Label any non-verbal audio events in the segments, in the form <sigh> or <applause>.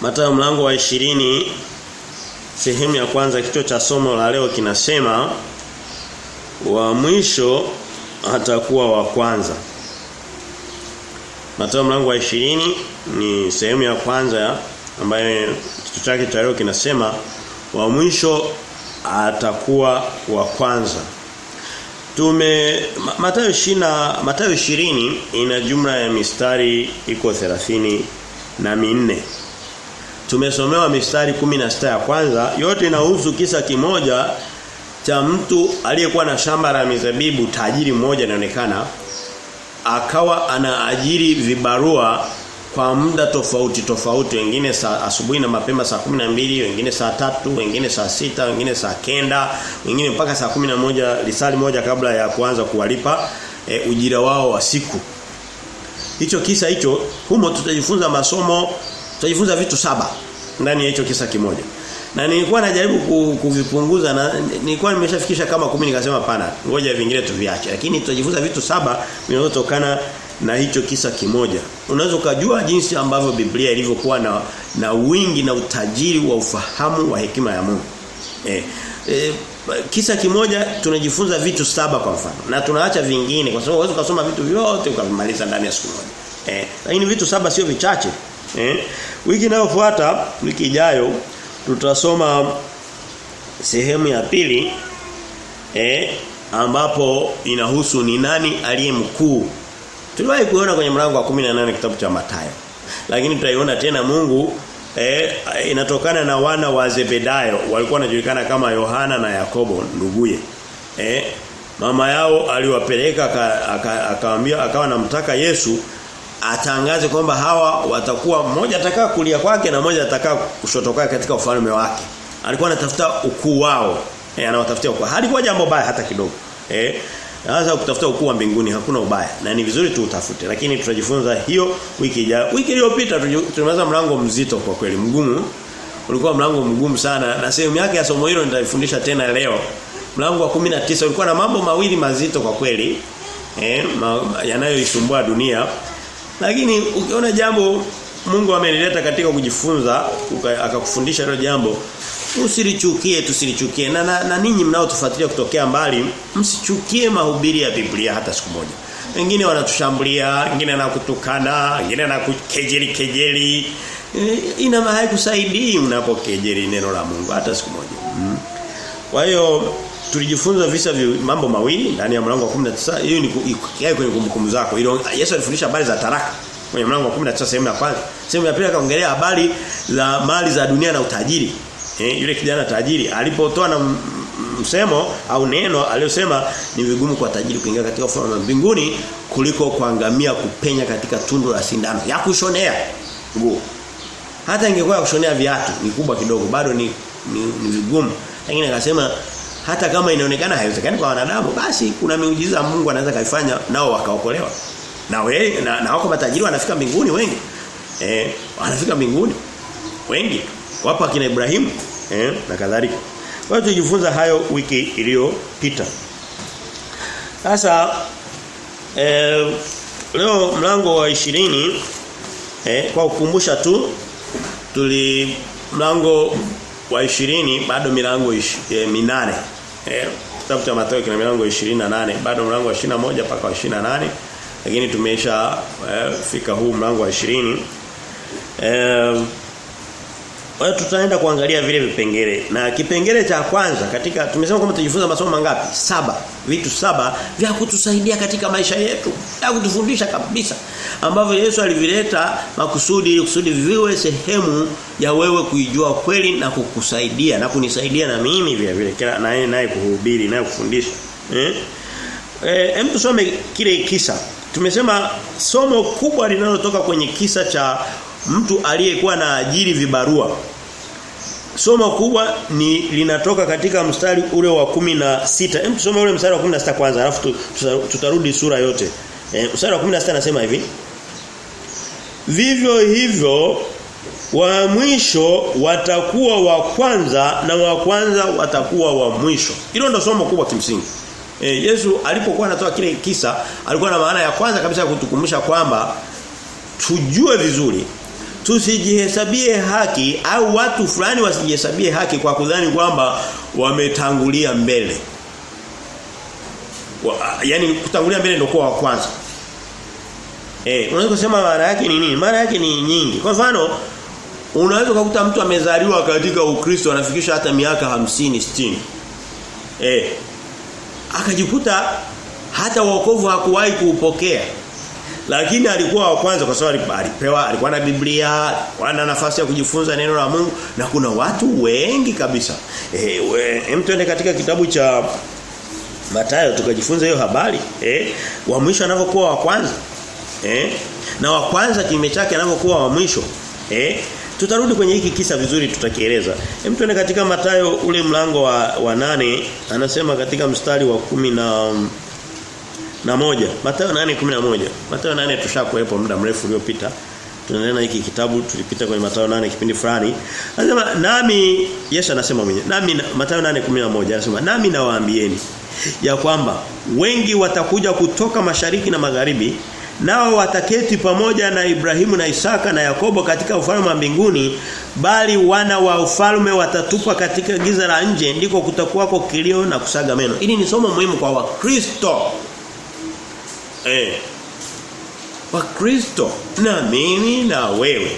Mathayo mlango wa ishirini sehemu ya kwanza kichwa cha somo la leo kinasema wa mwisho atakuwa wa kwanza. Mathayo mlango wa ishirini ni sehemu ya kwanza ambayo kichwa chake cha leo kinasema wa mwisho atakuwa wa kwanza. Tume Mathayo 20 Mathayo 20 ina jumla ya mistari iko 30 na minne. Tumesomewa mistari 16 ya kwanza. Yote inahusu kisa kimoja cha mtu aliyekuwa na shamba la mizabibu tajiri mmoja inaonekana akawa anaajiri vibarua kwa muda tofauti tofauti wengine saa asubuhi na mapema saa mbili wengine saa tatu wengine saa sita wengine saa kenda wengine mpaka saa moja lisali moja kabla ya kuanza kuwalipa e, ujira wao wa siku. Hicho kisa hicho humo tutajifunza masomo tutajifunza vitu saba ndani ya hicho kisa kimoja na nilikuwa najaribu kuvipunguza na nilikuwa nimeshafikisha kama kumi nikasema pana ngoja vingine tuviache lakini tutajifunza vitu saba vinavyotokana na hicho kisa kimoja. Unaweza ukajua jinsi ambavyo Biblia ilivyokuwa na na wingi na utajiri wa ufahamu wa hekima ya Mungu. Eh, eh, kisa kimoja tunajifunza vitu saba kwa mfano na tunaacha vingine kwa sababu unaweza kusoma vitu vyote ukavimaliza ndani ya siku moja. Eh, lakini vitu saba sio vichache. Eh, wiki inayofuata wiki ijayo tutasoma sehemu ya pili eh ambapo inahusu ni nani aliye mkuu Tuliwahi kuona kwenye mlango wa 18 kitabu cha Mathayo. Lakini tutaiona tena Mungu eh, inatokana na wana wa Zebedayo walikuwa wanajulikana kama Yohana na Yakobo nduguye. Eh, mama yao aliwapeleka akawaambia akawa namtaka Yesu atangaze kwamba hawa watakuwa mmoja atakaa kulia kwake na mmoja atakaa kushoto kwake katika ufalme wake. Alikuwa anatafuta ukuu wao. Eh, anawatafutia ukuu. Halikuwa jambo baya hata kidogo. Eh, sasa kutafuta ukuu wa mbinguni hakuna ubaya na ni vizuri tu utafute lakini tutajifunza hiyo wiki ijayo. Wiki iliyopita tulimaliza mlango mzito kwa kweli mgumu. Ulikuwa mlango mgumu sana na sehemu yake ya somo hilo nitaifundisha tena leo. Mlango wa 19 ulikuwa na mambo mawili mazito kwa kweli. Eh, yanayoisumbua dunia. Lakini ukiona jambo Mungu amelileta katika kujifunza akakufundisha hilo jambo usilichukie tusilichukie. Na, na, na ninyi mnaotufuatilia kutokea mbali msichukie mahubiri ya Biblia hata siku moja. Wengine wanatushambulia wengine wanakutukana wengine wanakukejeli kejeli e, ina maana kusaidii unapokejeli neno la Mungu hata siku moja. Mm. kwa hiyo tulijifunza visa vya mambo mawili ndani ya mlango wa 19 hiyo ni kwenye kumbukumbu zako. Ile Yesu alifundisha habari za taraka kwenye mlango wa 19 sehemu ya kwanza. Sehemu ya pili akaongelea habari za mali za dunia na utajiri. Eh, yule kijana tajiri alipotoa na msemo au neno aliyosema ni vigumu kwa tajiri kuingia katika ufalme wa mbinguni kuliko kuangamia kupenya katika tundu la sindano. Ya kushonea nguo. Hata ingekuwa ya kushonea viatu ni kubwa kidogo bado ni ni, ni vigumu. Lakini akasema hata kama inaonekana haiwezekani kwa wanadamu basi kuna miujiza Mungu anaweza kaifanya nao wakaokolewa na we na, na wako matajiri wanafika mbinguni wengi eh wanafika mbinguni wengi wapo akina Ibrahimu eh na kadhalika. Kwa hiyo tujifunza hayo wiki iliyopita. Sasa eh, leo mlango wa ishirini eh, kwa kukumbusha tu tuli mlango wa ishirini bado milango e, minane eh, kitabu cha Mathayo kina milango 28 bado mlango wa 21 mpaka wa 28 lakini tumesha eh, fika huu mlango wa 20 eh kwa tutaenda kuangalia vile vipengele. Na kipengele cha kwanza katika tumesema kwamba tujifunza masomo mangapi? Saba. Vitu saba vya kutusaidia katika maisha yetu. Vya kutufundisha kabisa. Ambavyo Yesu alivileta makusudi ili kusudi viwe sehemu ya wewe kuijua kweli na kukusaidia na kunisaidia na mimi vile vile kila naye naye kuhubiri naye kufundisha. Eh? Eh, tusome kile kisa. Tumesema somo kubwa linalotoka kwenye kisa cha mtu aliyekuwa na ajiri vibarua Somo kubwa ni linatoka katika mstari ule wa kumi na sita Hem tusome ule mstari wa 16 kwanza alafu tutarudi sura yote. E, usura wa 16 anasema hivi. Vivyo hivyo wa mwisho watakuwa wa kwanza na wa kwanza watakuwa wa mwisho. Hilo ndo somo kubwa kimsingi. E, Yesu alipokuwa anatoa kile kisa alikuwa na maana ya kwanza kabisa kutukumbusha kwamba tujue vizuri tusijihesabie haki au watu fulani wasijihesabie haki kwa kudhani kwamba wametangulia mbele. Wa, yani kutangulia mbele ndio kwa kwanza. Eh, unaweza kusema maana yake ni nini? Maana yake ni nyingi. Kwa mfano, unaweza kukuta mtu amezaliwa katika Ukristo anafikisha hata miaka hamsini 60. Eh. Akajikuta hata wokovu hakuwahi kuupokea. Lakini alikuwa wa kwanza kwa sababu alipewa alikuwa na Biblia, alikuwa na nafasi ya kujifunza neno la Mungu na kuna watu wengi kabisa. Eh, hem tuende katika kitabu cha Matayo tukajifunza hiyo habari. Eh, wa mwisho anavyokuwa wa kwanza. Eh? Na wa kwanza kinyume chake anapokuwa wa mwisho. Eh? Tutarudi kwenye hiki kisa vizuri tutakieleza. Hem tuende katika Matayo ule mlango wa, wa nane anasema katika mstari wa kumi na na moja. Mathayo 8:11. Mathayo 8 tushakuepo muda mrefu uliopita. Tunaendelea na hiki kitabu tulipita kwenye Mathayo 8 kipindi fulani. Anasema nami Yesu anasema mwenyewe. Nami Mathayo 8:11 anasema nami nawaambieni ya kwamba wengi watakuja kutoka mashariki na magharibi nao wataketi pamoja na Ibrahimu na Isaka na Yakobo katika ufalme wa mbinguni bali wana wa ufalme watatupa katika giza la nje ndiko kutakuwako kilio na kusaga meno. Hili ni somo muhimu kwa Wakristo. Eh. Wakristo na mimi na wewe.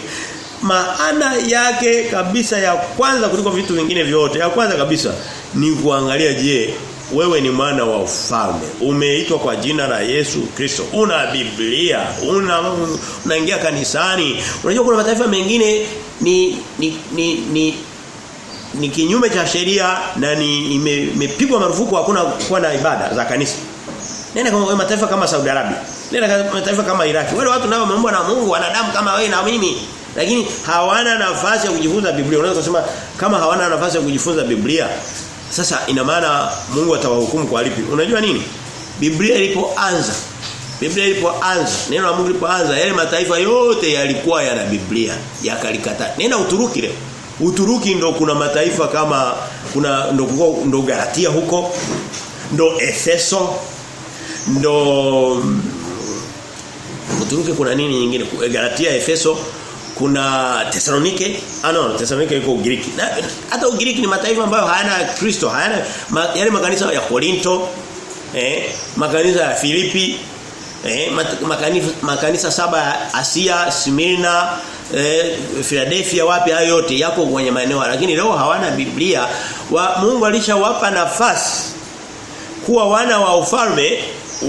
Maana yake kabisa ya kwanza kuliko vitu vingine vyote, ya kwanza kabisa ni kuangalia je, wewe ni mwana wa ufalme. Umeitwa kwa jina la Yesu Kristo. Una Biblia, una unaingia kanisani. Unajua kuna mataifa mengine ni ni ni, ni ni kinyume cha sheria na ni imepigwa marufuku hakuna kuwa na ibada za kanisa. Nenda kama mataifa kama Saudi Arabia. Nenda kama mataifa kama Iraki. Wale watu nao wameumbwa na Mungu, wanadamu kama wewe na mimi. Lakini hawana nafasi ya kujifunza Biblia. Unaweza kusema kama hawana nafasi ya kujifunza Biblia, sasa ina maana Mungu atawahukumu kwa lipi? Unajua nini? Biblia ilipoanza Biblia ilipoanza, neno la Mungu lilipoanza, yale mataifa yote yalikuwa yana Biblia, yakalikataa. Nenda Uturuki leo. Uturuki ndo kuna mataifa kama kuna ndo ndo Galatia huko, ndo Efeso, ndo Uturuki kuna nini nyingine? Galatia, Efeso, kuna Tesalonike, ah no, Tesalonike iko Ugiriki. Hata Ugiriki ni mataifa ambayo hayana Kristo, hayana ma, yale makanisa ya Korinto, eh, makanisa ya Filipi, eh, makanisa, makanisa saba ya Asia, Smyrna, eh, Philadelphia wapi hayo yote yako kwenye maeneo lakini leo hawana Biblia. Wa, Mungu alishawapa nafasi kuwa wana wa ufalme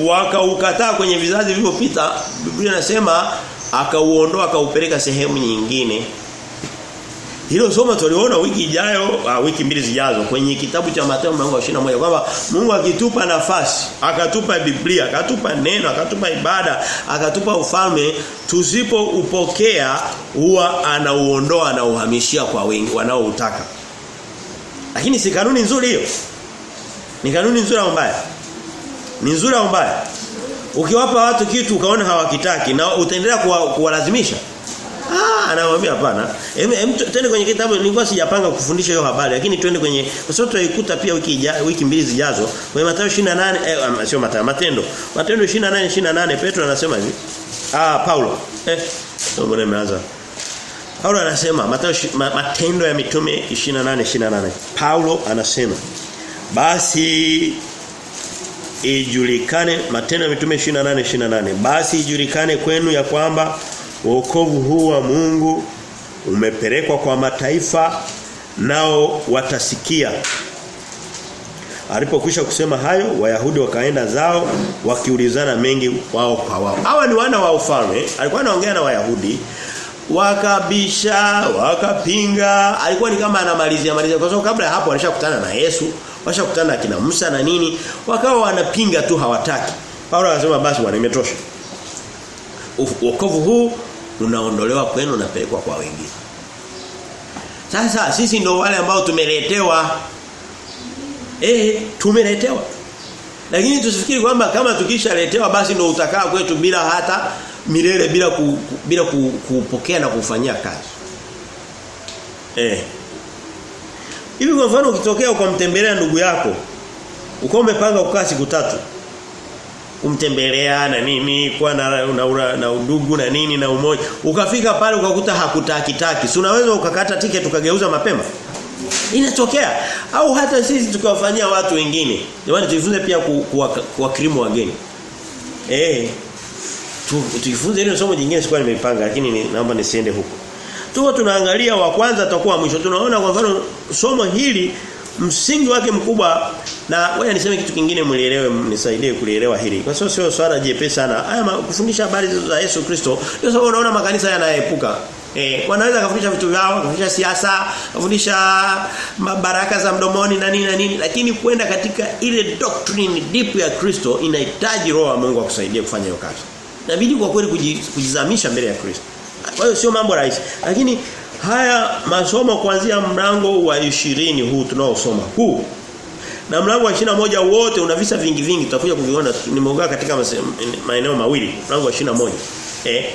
wakaukataa kwenye vizazi vilivyopita. Biblia inasema akauondoa akaupeleka sehemu nyingine. Hilo somo tuliona wiki ijayo, uh, wiki mbili zijazo kwenye kitabu cha Mathayo mlango wa 21 kwamba Mungu akitupa nafasi, akatupa Biblia, akatupa neno, akatupa ibada, akatupa ufalme, tusipoupokea huwa anauondoa na uhamishia kwa wengi wanaoutaka. Lakini si kanuni nzuri hiyo. Ni kanuni nzuri au mbaya? Ni nzuri au mbaya? Ukiwapa watu kitu ukaona hawakitaki na utaendelea kuwalazimisha. Ah, anamwambia hapana. Hem twende kwenye kitabu nilikuwa sijapanga kufundisha hiyo habari lakini twende kwenye kwa sababu tutaikuta pia wiki ija, wiki mbili zijazo kwenye Mathayo 28 eh, sio Mathayo Matendo. Matendo 28 28 Petro anasema hivi. Ah, Paulo. Eh, ndio mbona imeanza. Paulo anasema Mathayo Matendo ya Mitume 28 28. Paulo anasema basi ijulikane Matendo ya Mitume 28 28. Basi ijulikane kwenu ya kwamba wokovu huu wa Mungu umepelekwa kwa mataifa nao watasikia. Alipokwisha kusema hayo Wayahudi wakaenda zao wakiulizana mengi wao kwa wao. Hawa ni wana wa ufalme. Alikuwa anaongea na Wayahudi wakabisha, wakapinga. Alikuwa ni kama anamalizia malizia kwa sababu kabla ya hapo alishakutana na Yesu, washakutana akina kina Musa na nini, wakawa wanapinga tu hawataki. Paulo anasema basi bwana imetosha. Wokovu huu unaondolewa kwenu unapelekwa kwa wengine. Sasa sisi ndio wale ambao tumeletewa eh tumeletewa. Lakini tusifikiri kwamba kama tukishaletewa basi ndio utakaa kwetu bila hata milele bila ku, bila ku, kupokea na kufanyia kazi. Eh. Hivi kwa mfano ukitokea ukamtembelea ndugu yako, uko umepanga kukaa siku tatu. kumtembelea na nini kwa na na, na, na udugu na nini na umoja ukafika pale ukakuta hakutakitaki si unaweza ukakata tiketi ukageuza mapema? Inatokea. Au hata sisi tukawafanyia watu wengine. Jamani tujifunze pia kuwakirimu wageni. Eh tu, tujifunze ile somo jingine sikuwa nimeipanga lakini ni, naomba nisiende huko tuko tunaangalia wa kwanza atakuwa mwisho tunaona kwa mfano somo hili msingi wake mkubwa na wewe niseme kitu kingine mlielewe nisaidie kulielewa hili kwa sababu sio swala jepesi sana haya kufundisha habari za Yesu Kristo ndio sababu unaona makanisa yanaepuka Eh, wanaweza kufundisha vitu vyao, kufundisha siasa, kufundisha baraka za mdomoni na nini na nini, lakini kwenda katika ile doctrine deep ya Kristo inahitaji roho ya Mungu akusaidie kufanya hiyo kazi. Inabidi kwa kweli kujizamisha mbele ya Kristo. Kwa hiyo sio mambo rahisi. Lakini haya masomo kuanzia mlango wa 20 huu tunaosoma huu. Na mlango wa 21 wote una visa vingi vingi tutakuja kuviona. Nimeongea katika maeneo mawili. Mlango wa 21 eh?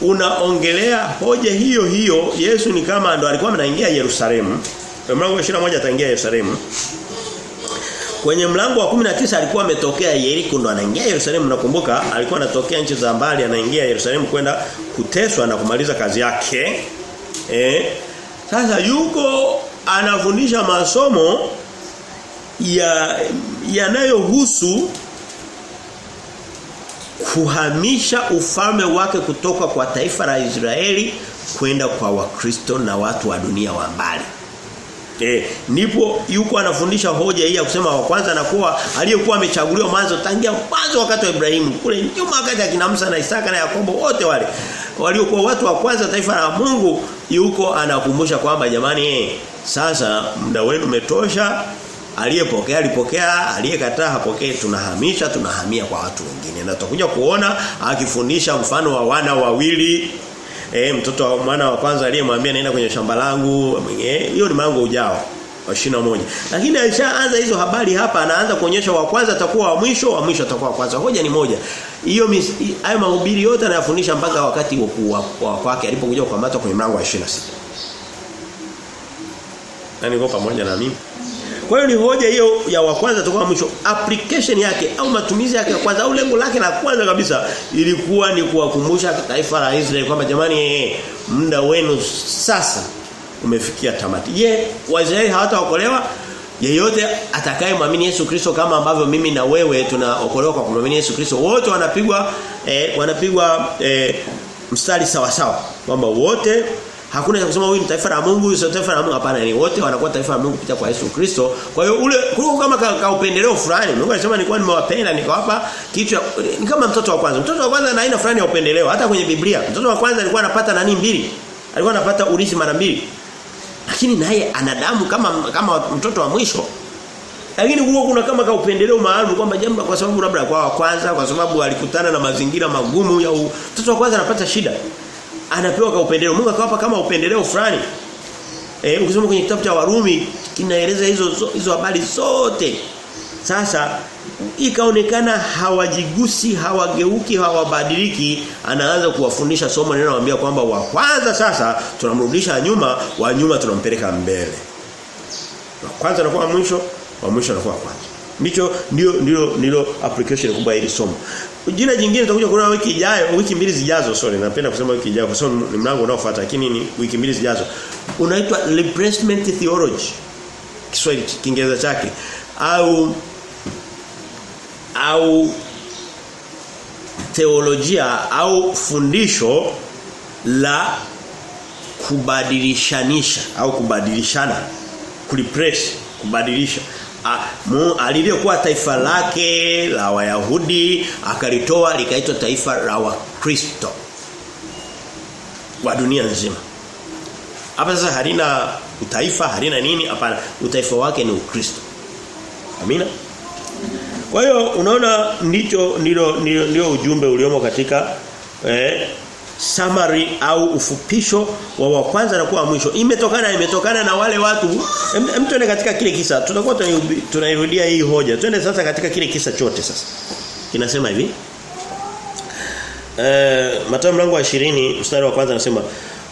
Unaongelea hoja hiyo hiyo Yesu ni kama ndo alikuwa anaingia Yerusalemu. Mlango wa 21 ataingia Yerusalemu Kwenye mlango wa 19 alikuwa ametokea Yeriko ndo anaingia Yerusalemu nakumbuka alikuwa anatokea nchi za mbali anaingia Yerusalemu kwenda kuteswa na kumaliza kazi yake. Eh? Sasa yuko anafundisha masomo ya yanayohusu kuhamisha ufalme wake kutoka kwa taifa la Israeli kwenda kwa Wakristo na watu wa dunia wa mbali. Eh, ndipo yuko anafundisha hoja hii ya kusema wa kwanza anakuwa aliyekuwa amechaguliwa mwanzo tangia mwanzo wakati wa Ibrahimu kule nyuma wakati akina Musa na Isaka na Yakobo wote wale waliokuwa watu wa kwanza taifa la Mungu yuko anakumbusha kwamba jamani eh, sasa muda wenu umetosha aliyepokea alipokea aliyekataa hapokee tunahamisha tunahamia kwa watu wengine. Na tutakuja kuona akifundisha mfano wa wana wawili eh mtoto wa mwana wa kwanza aliyemwambia naenda kwenye shamba langu hiyo ni mlango ujao wa moja. Lakini alishaanza hizo habari hapa anaanza kuonyesha wa kwanza atakuwa wa mwisho wa mwisho atakuwa wa kwanza. Hoja ni moja. Hiyo hayo mahubiri yote anayafundisha mpaka wakati wa kwake alipokuja kukamatwa kwenye mlango wa 26 na niko pamoja na mimi kwa hiyo ni hoja hiyo ya wa kwanza toka mwisho application yake au matumizi yake ya kwanza au lengo lake la kwanza kabisa ilikuwa ni kuwakumbusha taifa la Israeli kwamba jamani muda wenu sasa umefikia tamati. Je, Waisraeli hawataokolewa? Yeyote atakayemwamini Yesu Kristo kama ambavyo mimi na wewe tunaokolewa kwa kumwamini Yesu Kristo wote wanapigwa eh, wanapigwa eh, mstari sawa sawa kwamba wote Hakuna cha kusema huyu ni taifa la Mungu, huyu sio taifa la Mungu hapana ni wote wanakuwa taifa la Mungu kupitia kwa Yesu Kristo. Kwa hiyo ule kuliko kama ka, ka upendeleo fulani. Mungu alisema nilikuwa nimewapenda nikawapa kitu ni kama mtoto wa kwanza. Mtoto wa kwanza ana aina fulani ya upendeleo hata kwenye Biblia. Mtoto wa kwanza alikuwa anapata nani mbili. Alikuwa anapata urithi mara mbili. Lakini naye ana damu kama kama mtoto wa mwisho. Lakini huo kuna kama ka upendeleo maalum kwamba jambo kwa sababu labda kwa wa kwanza kwa sababu alikutana na mazingira magumu ya mtoto wa kwanza anapata shida anapewa kwa upendeleo. Mungu akawapa kama upendeleo fulani. Eh ukisoma kwenye kitabu cha Warumi kinaeleza hizo hizo habari zote. Sasa ikaonekana hawajigusi, hawageuki, hawabadiliki, anaanza kuwafundisha somo linalowaambia kwamba wa kwanza sasa tunamrudisha nyuma, wa nyuma tunampeleka mbele. Wa kwanza anakuwa mwisho, wa mwisho anakuwa kwanza. Ndicho ndio ndio ndio application kubwa hili somo. Jina jingine tutakuja kuona wiki ijayo, wiki mbili zijazo, sorry, napenda kusema wiki ijayo kwa sababu ni mlango unaofuata lakini ni wiki mbili zijazo. Unaitwa replacement theology. Kiswahili Kiingereza chake au au teolojia au fundisho la kubadilishanisha au kubadilishana kulipress kubadilisha aliliyokuwa taifa lake la Wayahudi akalitoa likaitwa taifa la Wakristo wa dunia nzima. Hapa sasa halina utaifa, halina nini? Hapana, utaifa wake ni Ukristo. Amina. Kwa hiyo unaona ndicho ndilo ndio ujumbe uliomo katika eh, summary au ufupisho wa wa kwanza na kuwa mwisho. Imetokana imetokana na wale watu. Hem tuende katika kile kisa. Tutakuwa tunairudia hii hoja. Twende sasa katika kile kisa chote sasa. Kinasema hivi. Eh Mathayo mlango wa 20 mstari wa kwanza anasema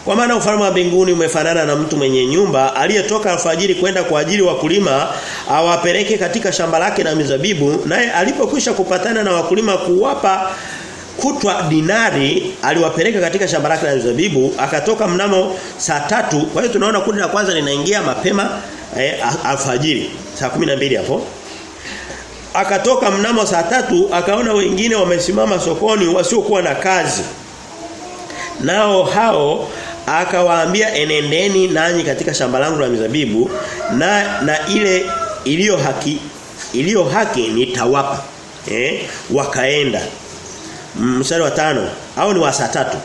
Kwa maana ufalme wa mbinguni umefanana na mtu mwenye nyumba aliyetoka alfajiri kwenda kwa ajili wakulima awapeleke katika shamba lake na mizabibu naye alipokwisha kupatana na wakulima kuwapa kutwa dinari aliwapeleka katika shamba lake la zabibu akatoka mnamo saa tatu. Kwa hiyo tunaona kundi la kwanza linaingia mapema eh, alfajiri saa 12 hapo. Akatoka mnamo saa tatu akaona wengine wamesimama sokoni wasiokuwa na kazi. Nao hao akawaambia enendeni nanyi katika shamba langu la mizabibu na na ile iliyo haki iliyo haki nitawapa. Eh wakaenda mstari wa tano. Au ni wa saa tatu?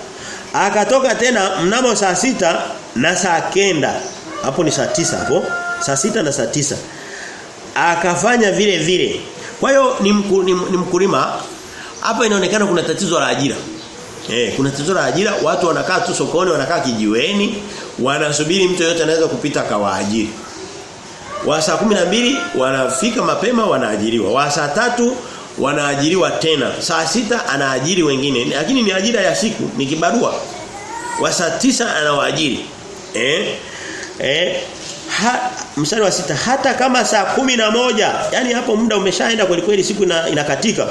Akatoka tena mnamo saa sita na saa kenda. Hapo ni saa tisa hapo. Saa sita na saa tisa. Akafanya vile vile. Kwa hiyo ni, mku, ni, ni mkulima. Hapa inaonekana kuna tatizo la ajira. Eh, kuna tatizo la ajira, watu wanakaa tu sokoni, wanakaa kijiweni, wanasubiri mtu yote anaweza kupita kawaajiri. Wa saa mbili wanafika mapema wanaajiriwa. Wa saa tatu wanaajiriwa tena. Saa sita anaajiri wengine. Lakini ni ajira ya siku, ni kibarua. Wa saa tisa anawaajiri. Eh? Eh ha, mstari wa sita hata kama saa kumi na moja yani hapo muda umeshaenda kweli kweli siku ina, inakatika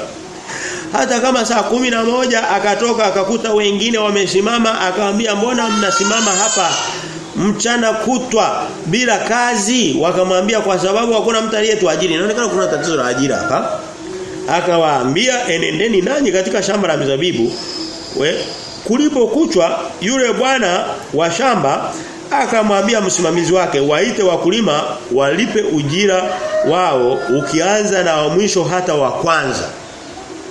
hata kama saa kumi na moja akatoka akakuta wengine wamesimama akamwambia mbona mnasimama hapa mchana kutwa bila kazi wakamwambia kwa sababu hakuna mtu aliyetuajiri inaonekana kuna tatizo la ajira hapa akawaambia enendeni nanyi katika shamba la mizabibu we kulipo kuchwa yule bwana wa shamba akamwambia msimamizi wake waite wakulima walipe ujira wao ukianza na wa mwisho hata wa kwanza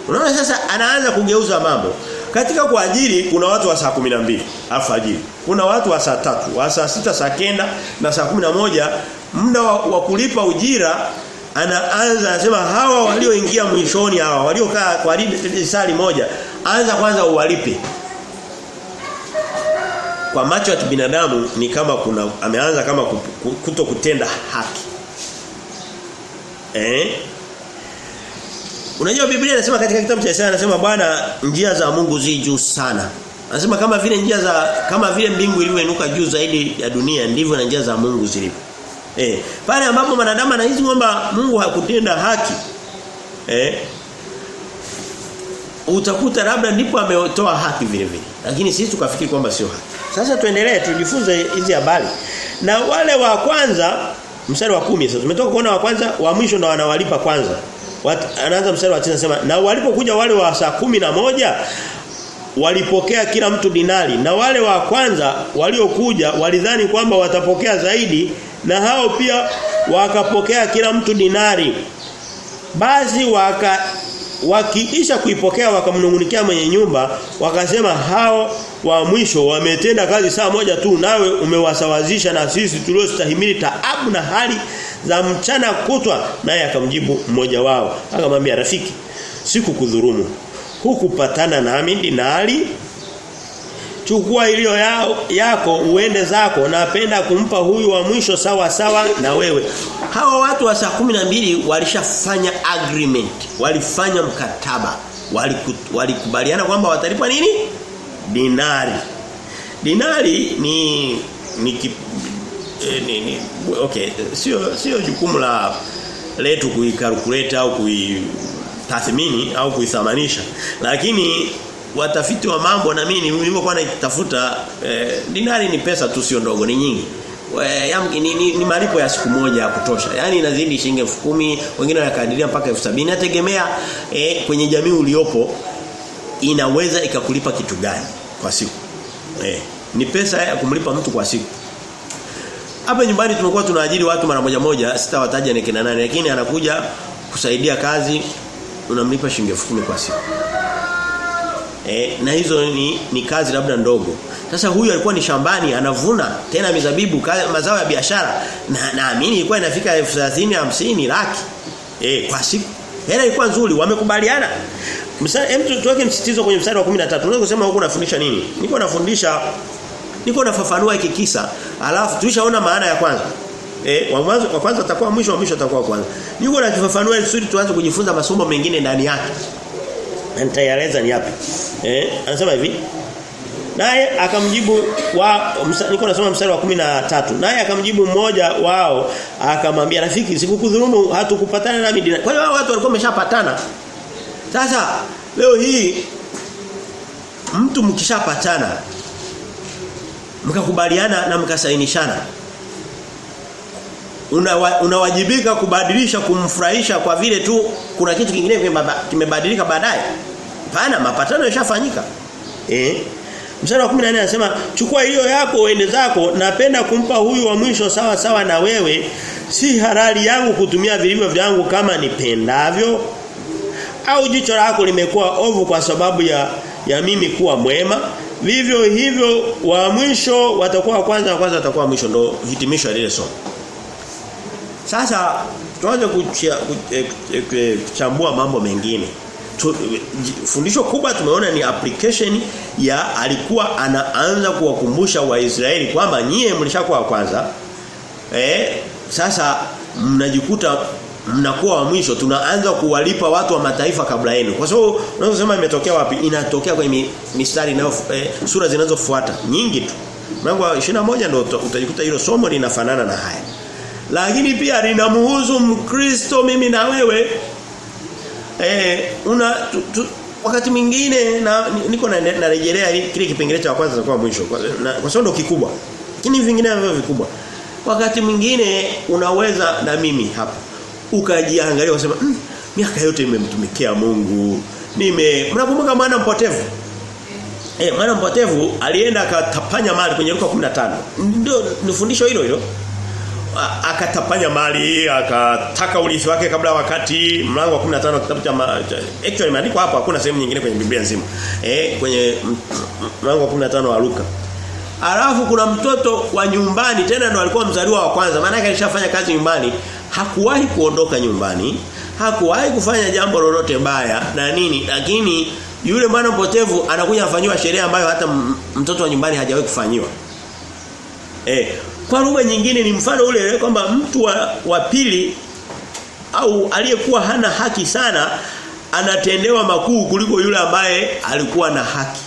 Unaona sasa anaanza kugeuza mambo. Katika kuajiri kuna watu wa saa 12 alfajiri. Kuna watu wa saa tatu, wa saa sita, saa kenda na saa moja muda wa kulipa ujira anaanza anasema hawa walioingia mwishoni hawa waliokaa kwa risali moja anza kwanza uwalipe. Kwa macho ya binadamu ni kama kuna ameanza kama kuto kutenda haki. Eh? Unajua Biblia inasema katika kitabu cha Isaya anasema Bwana njia za Mungu zi juu sana. Anasema kama vile njia za kama vile mbingu iliyoinuka juu zaidi ya dunia ndivyo na njia za Mungu zilivyo. Eh, pale ambapo wanadamu anahisi kwamba Mungu hakutenda haki. Eh? Utakuta labda ndipo ametoa haki vile vile. Lakini sisi tukafikiri kwamba sio haki. Sasa tuendelee tujifunze hizi habari. Na wale wa kwanza mstari wa kumi sasa tumetoka kuona wa kwanza wa mwisho ndo wanawalipa kwanza. Wat, anaanza mstari wa 9 anasema na walipokuja wale wa saa kumi na moja walipokea kila mtu dinari na wale wa kwanza waliokuja walidhani kwamba watapokea zaidi na hao pia wakapokea kila mtu dinari. Basi waka wakiisha kuipokea wakamnungunikia mwenye nyumba wakasema hao wa mwisho wametenda kazi saa moja tu nawe umewasawazisha na sisi tuliostahimili taabu na hali za mchana kutwa. Naye akamjibu mmoja wao akamwambia rafiki sikukudhurumu. Hukupatana nami dinari chukua iliyo yao yako uende zako. Napenda kumpa huyu wa mwisho sawa sawa na wewe. Hawa watu wa saa mbili walishafanya agreement. Walifanya mkataba. Walikubaliana wali kwamba watalipa nini? Dinari. Dinari ni ni, ni, eh, ni, ni okay sio sio jukumu la letu kuikalkuleta au kuitathmini au kuithamanisha. Lakini watafiti wa mambo na mimi nilipokuwa naitafuta eh, dinari ni pesa tu sio ndogo ni nyingi yamki ni, ni, ni malipo ya siku moja ya kutosha. Yaani inazidi shilingi 10,000, wengine wanakadiria mpaka 70,000. Inategemea eh, kwenye jamii uliopo inaweza ikakulipa kitu gani kwa siku. Eh, ni pesa ya kumlipa mtu kwa siku. Hapa nyumbani tumekuwa tunaajiri watu mara moja moja, sitawataja ni kina nani, lakini anakuja kusaidia kazi unamlipa shilingi 10,000 kwa siku. E, na hizo ni, ni kazi labda ndogo. Sasa huyu alikuwa ni shambani anavuna tena mizabibu mazao ya biashara na naamini ilikuwa inafika 30 50 laki eh kwa siku. Hela ilikuwa nzuri wamekubaliana. Hem tuweke msitizo kwenye mstari wa 13. Unaweza kusema huko nafundisha nini? Niko nafundisha niko nafafanua hiki kisa. Alafu tulishaona maana ya kwanza. Eh wa mwanzo wa kwanza atakuwa mwisho wa mwisho atakuwa kwanza. Niko nakifafanua ili tuanze kujifunza masomo mengine ndani yake. Nitaeleza ni yapi. Eh, anasema hivi. Naye akamjibu wa niko nasoma mstari wa 13. Naye akamjibu mmoja wao akamwambia rafiki sikukudhulumu hatukupatana nami dinari. Kwa hiyo watu walikuwa wameshapatana. Sasa leo hii mtu mkishapatana mkakubaliana na mkasainishana Unawa, unawajibika kubadilisha kumfurahisha kwa vile tu kuna kitu kingine kimebadilika baadaye. Hapana, mapatano yashafanyika. Eh? Mstari wa 14 anasema chukua hiyo yako uende zako. Napenda kumpa huyu wa mwisho sawa sawa na wewe. Si halali yangu kutumia vilivyo vyangu kama nipendavyo. Au jicho lako limekuwa ovu kwa sababu ya ya mimi kuwa mwema. Vivyo hivyo wa mwisho watakuwa kwanza wa kwanza watakuwa mwisho. Ndo hitimisho lile somo. Sasa tuanze kuchambua mambo mengine tu, fundisho kubwa tumeona ni application ya alikuwa anaanza kuwakumbusha Waisraeli kwamba nyie mlishakuwa wa kwanza. Eh sasa mnajikuta mnakuwa wa mwisho. Tunaanza kuwalipa watu wa mataifa kabla yenu. Kwa sababu unaweza imetokea wapi? Inatokea kwenye mistari inayo eh, sura zinazofuata. Nyingi tu. Mlango wa 21 ndio utajikuta hilo somo linafanana na haya. Lakini pia linamhusu mkristo mimi na wewe eh una tu, tu, wakati mwingine na niko narejelea na kile kipengele cha kwanza kwa mwisho kwa, kwa sababu ndo kikubwa. Lakini vingine vivyo vikubwa. Wakati mwingine unaweza na mimi hapa ukajiangalia unasema mm, miaka yote nimemtumikia Mungu. Nime mnakumbuka maana mpotevu? Eh maana mpotevu alienda akatapanya mali kwenye ruka 15 ndio nifundisho hilo hilo akatapanya mali akataka urithi wake kabla wakati. Mlango wa 15 kitabu cha actually imeandikwa hapa hakuna sehemu nyingine kwenye Biblia nzima. Eh kwenye mlango wa 15 wa Luka. Alafu kuna mtoto wa nyumbani tena ndo alikuwa mzaliwa wa kwanza. Maana yake alishafanya kazi nyumbani. Hakuwahi kuondoka nyumbani. Hakuwahi kufanya jambo lolote baya na nini. Lakini yule mwana mpotevu anakuja afanywa sheria ambayo hata mtoto wa nyumbani hajawahi kufanyiwa. Eh kwa lugha nyingine ni mfano ule kwamba mtu wa, wa pili au aliyekuwa hana haki sana anatendewa makuu kuliko yule ambaye alikuwa na haki.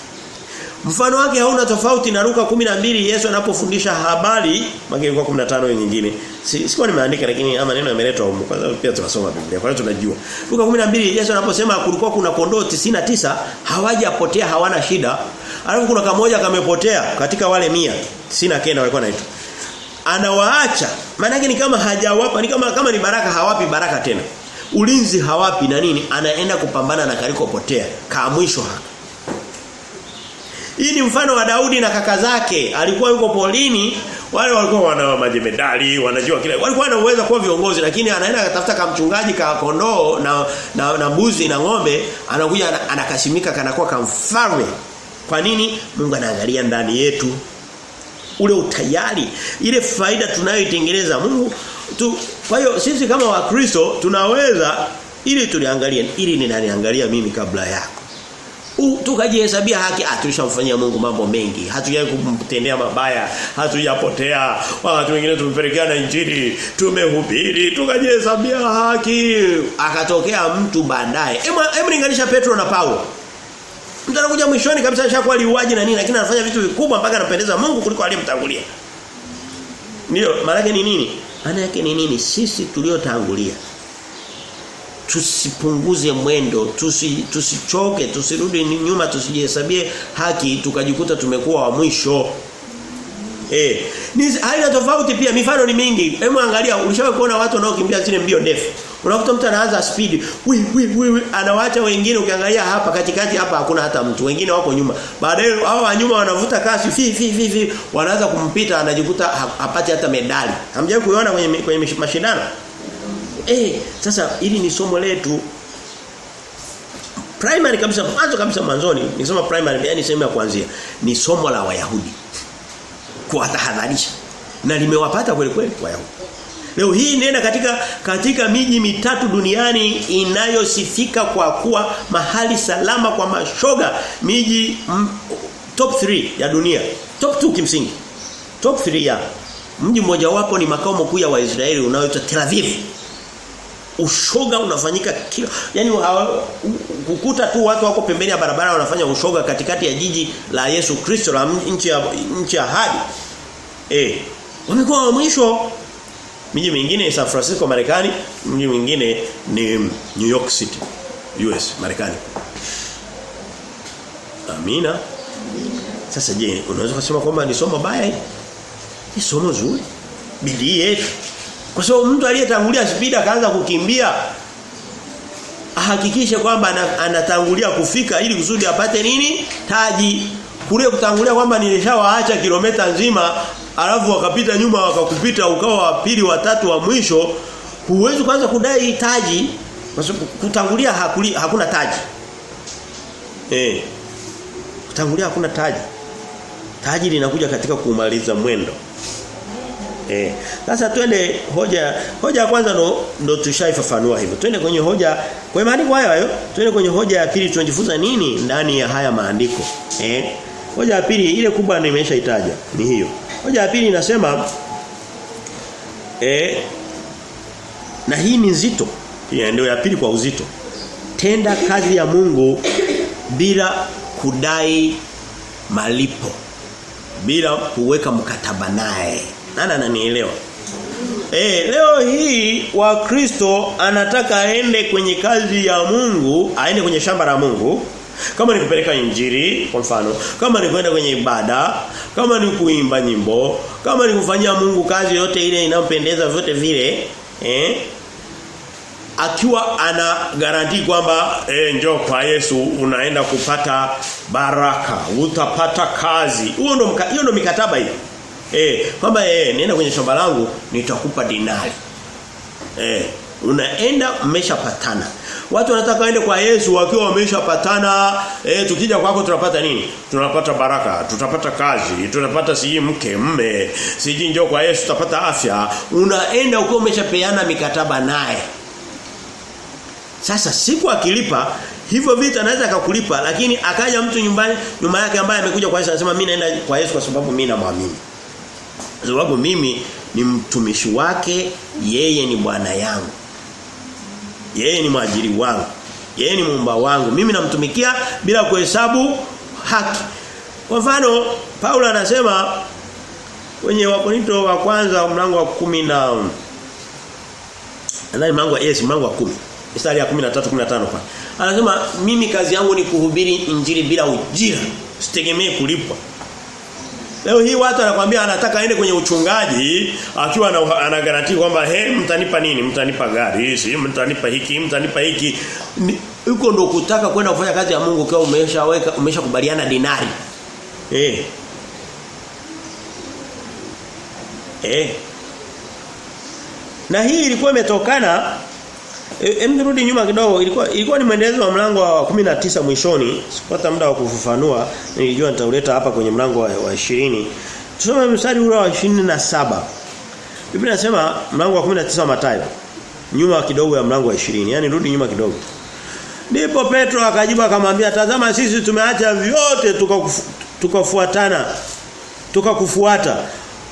Mfano wake hauna tofauti na Luka 12 Yesu anapofundisha habari mageni kwa 15 nyingine. Si, sikuwa nimeandika lakini ama neno yameletwa huko. Kwa sababu pia tunasoma Biblia. Kwa hiyo tunajua. Luka 12 Yesu anaposema kulikuwa kuna kondoo 99 hawajapotea hawana shida. Alafu kuna kamoja kamepotea katika wale 100 99 walikuwa naitwa anawaacha. Maana ni kama hajawapa ni kama kama ni baraka hawapi baraka tena. Ulinzi hawapi na nini? Anaenda kupambana na kalikopotea. Ka mwisho haka hii ni mfano wa Daudi na kaka zake. Alikuwa yuko polini. Wale walikuwa wana majemedali wanajua kile walikuwa wanaweza kuwa viongozi lakini anaenda akatafuta kama mchungaji ka kondoo na na, na mbuzi na ng'ombe. Anakuja anakasimika kanakuwa kama mfalme. Kwa nini? Mungu anaangalia ndani yetu ule utayari ile faida tunayoitengeneza Mungu. Tu kwa hiyo sisi kama wakristo tunaweza ili tuliangalie ili ninaniangalia mimi kabla yako. Tukajihesabia haki ah tulishamfanyia Mungu mambo mengi. Hatujai kumtendea mabaya hatujapotea. Watu wengine tumepelekea na injili tumehubiri tukajihesabia haki. Akatokea mtu baadaye. Hebu linganisha Petro na Paulo Mtu anakuja mwishoni kabisa ashakuwa liuaji na nini lakini anafanya vitu vikubwa mpaka anapendeza Mungu kuliko aliyemtangulia. Ndio, maana yake ni nini? Maana yake ni nini? Sisi tuliotangulia tusipunguze mwendo, tusi, tusichoke, tusirudi nyuma, tusijihesabie haki tukajikuta tumekuwa wa mwisho. Eh, ni aina tofauti pia mifano ni mingi. Hebu angalia ulishawahi kuona watu wanaokimbia zile mbio ndefu. Unakuta mtu anaanza speed, wi wi wi, anawaacha wengine ukiangalia hapa katikati hapa hakuna hata mtu. Wengine wako nyuma. Baadaye hao wa nyuma wanavuta kasi fi fi fi fi wanaanza kumpita anajikuta hapati hata medali. Hamjawahi kuiona kwenye kwenye mashindano? Eh, sasa hili ni somo letu primary kabisa mwanzo kabisa mwanzoni nisema primary yani sehemu ya kuanzia ni somo la Wayahudi kuwatahadharisha na limewapata kweli kweli Wayahudi Leo hii nenda katika katika miji mitatu duniani inayosifika kwa kuwa mahali salama kwa mashoga. Miji m, top 3 ya dunia. Top 2 kimsingi. Top 3 ya mji mmoja wapo ni makao makuu ya Waisraeli unaoitwa Tel Aviv. Ushoga unafanyika kila yani kukuta tu watu wako pembeni ya barabara wanafanya ushoga katikati ya jiji la Yesu Kristo la nchi ya nchi ya hadi eh wamekuwa wa mwisho miji mingine ni San Francisco Marekani. Mji mwingine ni New York City US Marekani. Amina. Sasa je unaweza kusema kwamba ni somo baya hili? Ni somo zuri. Bidii yetu. Kwa sababu mtu aliyetangulia spidi akaanza kukimbia ahakikishe kwamba anatangulia kufika ili kusudi apate nini? Taji. Kule kutangulia kwamba nilishawaacha kilomita nzima alafu wakapita nyuma wakakupita ukawa wa pili wa tatu wa mwisho huwezi kwanza kudai taji kutangulia hakuli, hakuna taji. Eh. Kutangulia hakuna taji. Taji linakuja katika kumaliza mwendo. Eh. Sasa twende hoja hoja ya kwanza ndo ndo tushaifafanua hivyo. Twende kwenye hoja kwa maandiko hayo hayo. Twende kwenye hoja ya pili tunajifunza nini ndani ya haya maandiko. Eh. Hoja ya pili ile kubwa nimeshaitaja ni hiyo. Hoja ya pili inasema eh na hii ni nzito. Hii ndio ya pili kwa uzito. Tenda kazi ya Mungu bila kudai malipo. Bila kuweka mkataba naye. Nani ananielewa? Eh leo hii wa Kristo anataka aende kwenye kazi ya Mungu, aende kwenye shamba la Mungu. Kama ni kupeleka injiri kwa mfano, kama ni kwenda kwenye ibada, kama ni kuimba nyimbo, kama ni kufanyia Mungu kazi yote ile inampendeza vyote vile, eh? Akiwa ana garanti kwamba eh njoo kwa Yesu unaenda kupata baraka, utapata kazi. Huo ndo hiyo ndo mikataba hiyo. Eh, kwamba eh nenda kwenye shamba langu nitakupa dinari. Eh, unaenda mmeshapatana. Watu wanataka waende kwa Yesu wakiwa wameshapatana, eh tukija kwako tunapata nini? Tunapata baraka, tutapata kazi, tunapata siji mke, mme, siji njoo kwa Yesu tutapata afya. Unaenda ukiwa umeshapeana mikataba naye. Sasa siku akilipa hivyo vitu anaweza akakulipa lakini akaja mtu nyumbani nyuma yake ambaye amekuja kwa Yesu anasema mimi naenda kwa Yesu kwa sababu mimi namwamini Kwa sababu mimi ni mtumishi wake yeye ni bwana yangu yeye ni mwajiri wangu. Yeye ni muumba wangu. Mimi namtumikia bila kuhesabu haki. Kwa mfano Paulo anasema kwenye wakorinto wa kwanza mlango wa kumi na ndani mlango wa yes mlango wa kumi. Mstari ya 13 15 kwa. anasema mimi kazi yangu ni kuhubiri injili bila ujira. Sitegemee kulipwa Leo hii watu anakuambia anataka aende kwenye uchungaji akiwa ana garanti kwamba he mtanipa nini? Mtanipa gari, si mtanipa hiki, mtanipa hiki. Huko ndo kutaka kwenda kufanya kazi ya Mungu kwa umeshaweka umeshakubaliana dinari. Eh. Eh. Na hii ilikuwa imetokana Hem rudi nyuma kidogo. Ilikuwa ilikuwa ni mwendelezo wa mlango wa 19 mwishoni. Sipata muda wa kufafanua. Nilijua nitauleta hapa kwenye mlango wa, wa 20 tusome mstari ule wa 27 Biblia inasema mlango wa 19 wa Mathayo. Nyuma kidogo ya mlango wa 20 yani rudi nyuma kidogo. Ndipo Petro akajibu akamwambia tazama sisi tumeacha vyote tukakufuatana tuka tukakufuata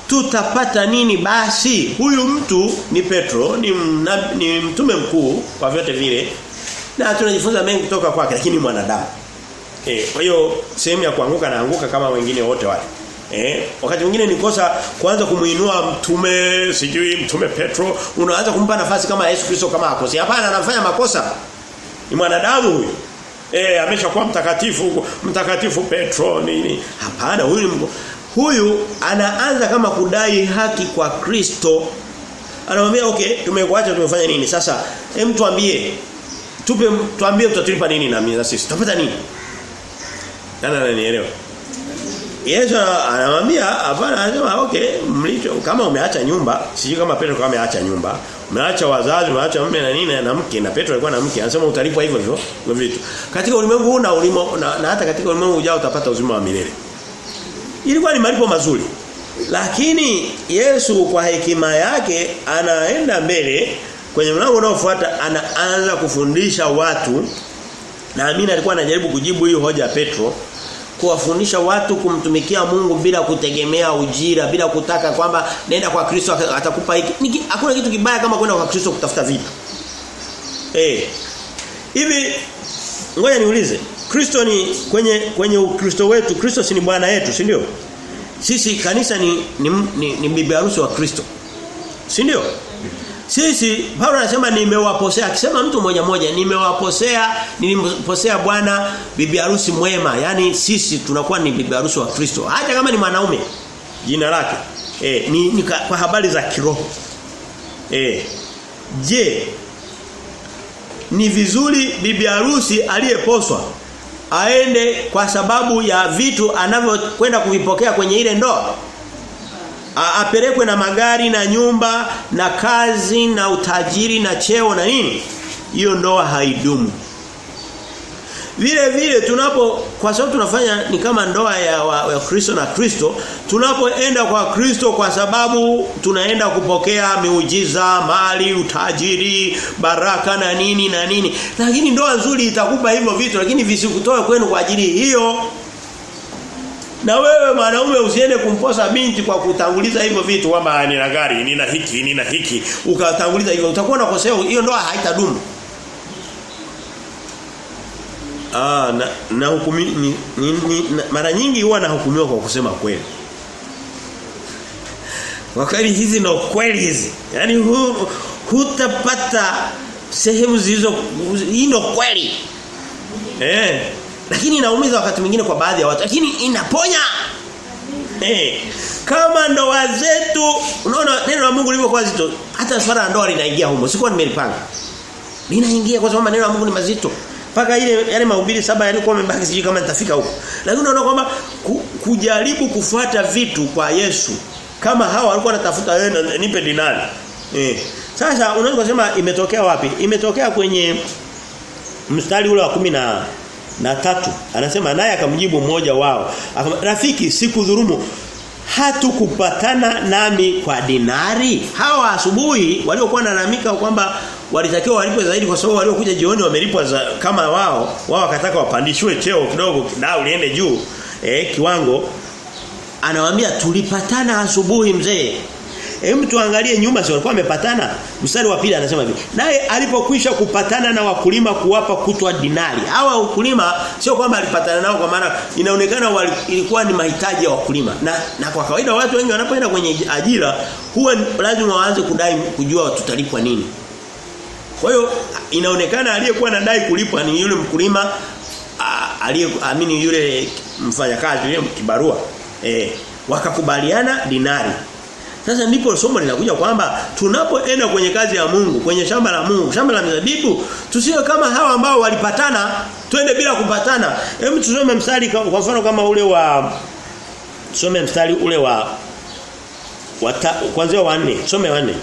tutapata nini? Basi huyu mtu ni Petro ni, mna, ni mtume mkuu kwa vyote vile na tunajifunza mengi kutoka kwake lakini mwanadamu. Eh kwa hiyo sehemu ya kuanguka naanguka kama wengine wote wale. Eh wakati mwingine ni kosa kuanza kumuinua mtume sijui mtume Petro unaanza kumpa nafasi kama Yesu Kristo kama akosi. Hapana anafanya makosa. Ni mwanadamu huyu. Eh ameshakuwa mtakatifu mtakatifu Petro nini? Hapana huyu huyu anaanza kama kudai haki kwa Kristo. Anamwambia okay tumekuacha tumefanya nini? Sasa hem tuambie. Tupe tuambie utatulipa nini na mimi sisi? Tutapata nini? Nani ananielewa? Yesu anamwambia hapana anasema okay mlicho kama umeacha nyumba sijui kama Petro kama ameacha nyumba umeacha wazazi umeacha mume na nini na mke na Petro alikuwa na mke anasema utalipwa hivyo hivyo vitu. Katika ulimwengu huu na, ulimo, na, na hata katika ulimwengu ujao utapata uzima wa milele ilikuwa ni malipo mazuri lakini Yesu kwa hekima yake anaenda mbele kwenye mlango unaofuata anaanza kufundisha watu naamini alikuwa anajaribu kujibu hiyo hoja ya Petro kuwafundisha watu kumtumikia Mungu bila kutegemea ujira bila kutaka kwamba nenda kwa Kristo atakupa hiki hakuna kitu kibaya kama kwenda kwa Kristo kutafuta vitu Eh. Hivi ngoja niulize. Kristo ni kwenye kwenye Ukristo wetu, Kristo si ni bwana yetu, si ndio? Sisi kanisa ni ni, ni, ni bibi harusi wa Kristo. Si ndio? Sisi Paulo anasema nimewaposea akisema mtu mmoja mmoja nimewaposea nilimposea Bwana bibi harusi mwema yani sisi tunakuwa ni bibi harusi wa Kristo hata kama ni mwanaume jina lake eh ni, ni kwa habari za kiroho eh je ni vizuri bibi harusi aliyeposwa aende kwa sababu ya vitu anavyokwenda kuvipokea kwenye ile ndoa. Apelekwe na magari na nyumba na kazi na utajiri na cheo na nini. Hiyo ndoa haidumu vile vile tunapo kwa sababu tunafanya ni kama ndoa ya, wa, Kristo na Kristo tunapoenda kwa Kristo kwa sababu tunaenda kupokea miujiza mali utajiri baraka na nini na nini lakini ndoa nzuri itakupa hivyo vitu lakini visikutoe kwenu kwa ajili hiyo na wewe mwanaume usiende kumposa binti kwa kutanguliza hivyo vitu kwamba nina gari, nina hiki, nina hiki. Ukatanguliza hivyo utakuwa unakosea hiyo ndoa haitadumu. Ah na, na hukumi ni, ni, ni, na, mara nyingi huwa na hukumiwa kwa kusema kweli. Kwa kweli hizi ndo kweli hizi. Yaani hu, hutapata sehemu zilizo hii ndo kweli. Eh lakini inaumiza wakati mwingine kwa baadhi ya watu lakini inaponya eh kama ndoa zetu unaona neno la Mungu lilivyokuwa zito hata swala la ndoa linaingia humo sikuwa nimelipanga linaingia kwa sababu maneno ya Mungu ni mazito mpaka ile yale mahubiri saba yalikuwa yamebaki sijui kama nitafika huko. Lakini unaona kwamba ku, kujaribu kufuata vitu kwa Yesu kama hawa walikuwa wanatafuta wewe nipe dinari. Eh. Sasa unaweza kusema imetokea wapi? Imetokea kwenye mstari ule wa kumi na na tatu. Anasema naye akamjibu mmoja wao akama, rafiki sikudhulumu hatukupatana nami kwa dinari. Hawa asubuhi waliokuwa nalalamika kwamba walitakiwa walipwe zaidi kwa sababu waliokuja jioni wamelipwa kama wao wao wakataka wapandishwe cheo kidogo na uliende juu eh kiwango anawaambia tulipatana asubuhi mzee Hem tuangalie nyuma sio walikuwa wamepatana. Mstari wa pili anasema hivi. Naye alipokwisha kupatana na wakulima kuwapa kutwa dinari. Hawa wakulima sio kwamba alipatana nao kwa maana inaonekana wali, ilikuwa ni mahitaji ya wakulima. Na na kwa kawaida watu wengi wanapoenda kwenye ajira huwa lazima waanze kudai kujua tutalipwa nini. Kwa hiyo inaonekana aliyekuwa anadai kulipwa ni yule mkulima aliyeamini yule mfanyakazi yule kibarua. Eh wakakubaliana dinari. Sasa ndipo somo linakuja kwamba tunapoenda kwenye kazi ya Mungu, kwenye shamba la Mungu, shamba la mizabibu, tusiwe kama hawa ambao walipatana, twende bila kupatana. Hebu tusome mstari kwa mfano kama ule wa tusome mstari ule wa wa kwanzia wa 4, tusome wa 4.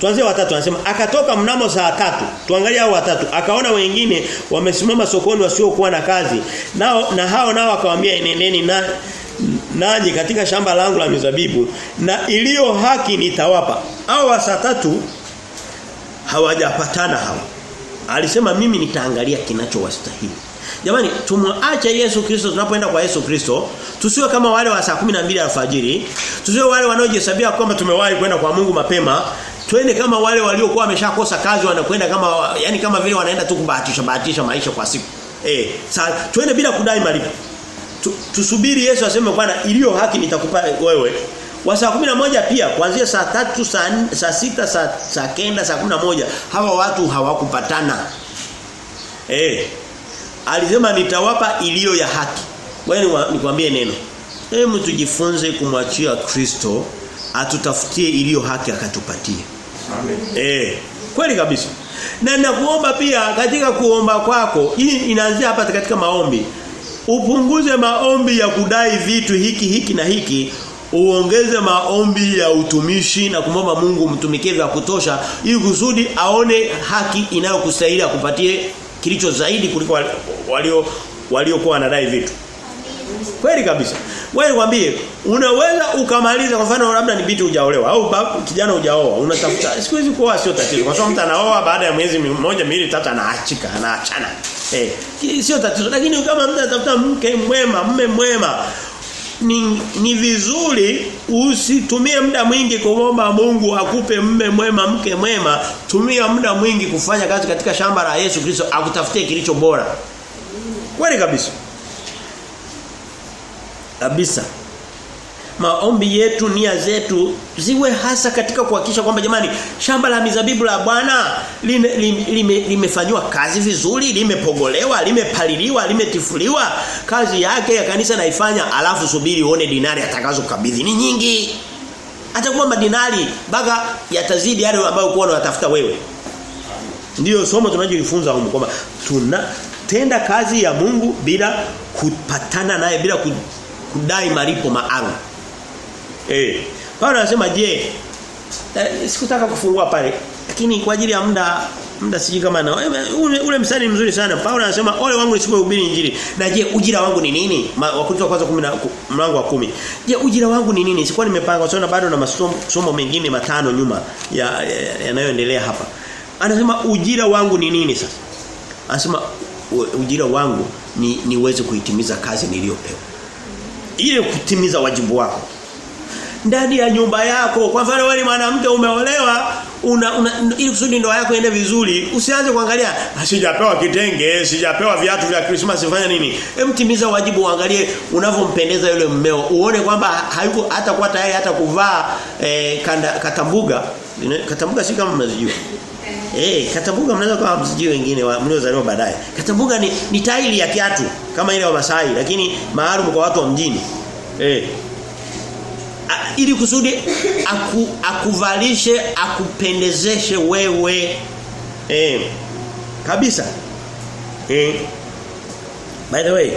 Tuanzie watatu anasema akatoka mnamo saa tatu. Tuangalie hao watatu. Akaona wengine wamesimama sokoni wasiokuwa na kazi. Nao na hao nao akamwambia enendeni na naje katika shamba langu la mizabibu na iliyo haki nitawapa. Hao wa saa tatu hawajapatana hawa. Alisema mimi nitaangalia kinachowastahili. Jamani tumwache Yesu Kristo tunapoenda kwa Yesu Kristo tusiwe kama wale wa saa 12 alfajiri tusiwe wale wanaojihesabia kwamba tumewahi kwenda kwa Mungu mapema twende kama wale waliokuwa wameshakosa kazi wanakwenda kama yani kama vile wanaenda tu kubahatisha bahatisha maisha kwa siku. Eh sasa twende bila kudai malipo. Tu, tusubiri Yesu aseme bwana iliyo haki nitakupa wewe. Wa saa moja pia kuanzia saa tatu saa, saa sita saa, saa kenda saa moja hawa watu hawakupatana. Eh alisema nitawapa iliyo ya haki. Wewe nikwambie neno. Hebu tujifunze kumwachia Kristo atutafutie iliyo haki akatupatie eh kweli kabisa. Na nakuomba pia katika kuomba kwako hii inaanzia hapa katika maombi. Upunguze maombi ya kudai vitu hiki hiki na hiki. Uongeze maombi ya utumishi na kumwomba Mungu mtumikie vya kutosha ili kusudi aone haki inayokustahili akupatie kilicho zaidi kuliko walio waliokuwa wanadai vitu. Kweli kabisa wewe nikwambie unaweza ukamaliza kwa mfano labda ni binti hujaolewa au kijana hujaoa unatafuta. Siku hizi kuoa sio tatizo kwa sababu mtu anaoa baada ya miezi mmoja miwili tatu anaachika anaachana. Eh sio tatizo. Lakini kama mtu anatafuta mke mwema mume mwema ni, ni vizuri usitumie muda mwingi kuomba Mungu akupe mme mwema mke mwema. Tumia muda mwingi kufanya kazi katika shamba la Yesu Kristo akutafutie kilicho bora. Kweli kabisa kabisa. Maombi yetu nia zetu ziwe hasa katika kuhakikisha kwamba jamani shamba la mizabibu la Bwana limefanywa lime, lime kazi vizuri limepogolewa limepaliliwa limetifuliwa. Kazi yake ya kanisa naifanya alafu subiri uone dinari atakazokabidhi. Ni nyingi. Atakuwa madinari mpaka yatazidi yale ambayo uko unatafuta wewe. Ndiyo somo tunajifunza huko kwamba tuna tenda kazi ya Mungu bila kupatana naye bila kudai malipo maalum Eh. Paulo anasema je, eh, sikutaka kufungua pale lakini kwa ajili ya muda muda siji kama na ule, ule msali mzuri sana. Paulo anasema ole wangu nisipohubiri injili. Na je ujira wangu ni nini? Wakorintho wa kwanza 10 mlango wa kumi Je ujira wangu ni nini? Sikuwa nimepanga kwa bado na masomo mengine matano nyuma yanayoendelea ya, ya hapa. Anasema ujira wangu ni nini sasa? Anasema ujira wangu ni niweze kuitimiza kazi niliyopewa. Ile kutimiza wajibu wako ndani ya nyumba yako. Kwa mfano wewe ni mwanamke umeolewa, una, una ili kusudi ndoa yako iende vizuri, usianze kuangalia sijapewa kitenge, sijapewa viatu vya Christmas fanya nini? Hem timiza wajibu uangalie unavyompendeza yule mmeo. Uone kwamba hayuko hata kwa tayari hata kuvaa eh, kanda, katambuga. Katambuga si kama mnazijua. Eh, katambuga mnaweza kama msijui wengine mliozaliwa baadaye. Katambuga ni, ni taili ya kiatu kama ile wa Masai lakini maalum kwa watu wa mjini. Eh, ili kusudi aku, akuvalishe akupendezeshe wewe. Eh. Kabisa. Eh. By the way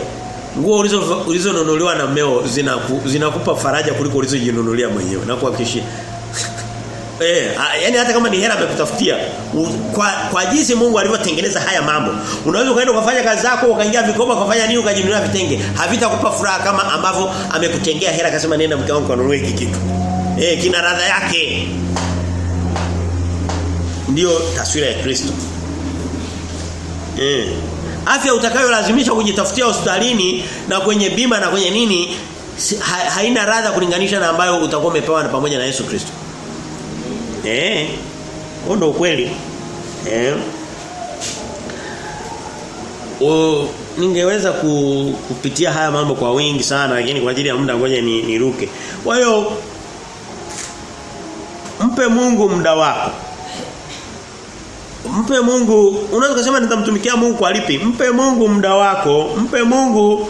nguo ulizo ulizonunuliwa na mmeo zinakupa zina faraja kuliko ulizojinunulia mwenyewe. Na kuhakikishia <laughs> Eh, yani hata kama ni hela amekutafutia kwa kwa jinsi Mungu alivyotengeneza haya mambo. Unaweza ukaenda ukafanya kazi zako ukaingia vikoba ukafanya nini ukajinunulia vitenge. Havitakupa furaha kama ambavyo amekutengea hela akasema nenda mke wangu kanunue hiki kitu. Eh, kina radha yake. Ndiyo taswira ya Kristo. Eh. Afya utakayolazimisha kujitafutia hospitalini na kwenye bima na kwenye nini ha, haina radha kulinganisha na ambayo utakuwa umepewa na pamoja na Yesu Kristo. Eh. Huo ndio ukweli. Eh. O, ningeweza ku, kupitia haya mambo kwa wingi sana lakini kwa ajili ya muda ngoja ni niruke. Kwa hiyo mpe Mungu muda wako. Mpe Mungu, unaweza kusema nitamtumikia Mungu kwa lipi? Mpe Mungu muda wako, mpe Mungu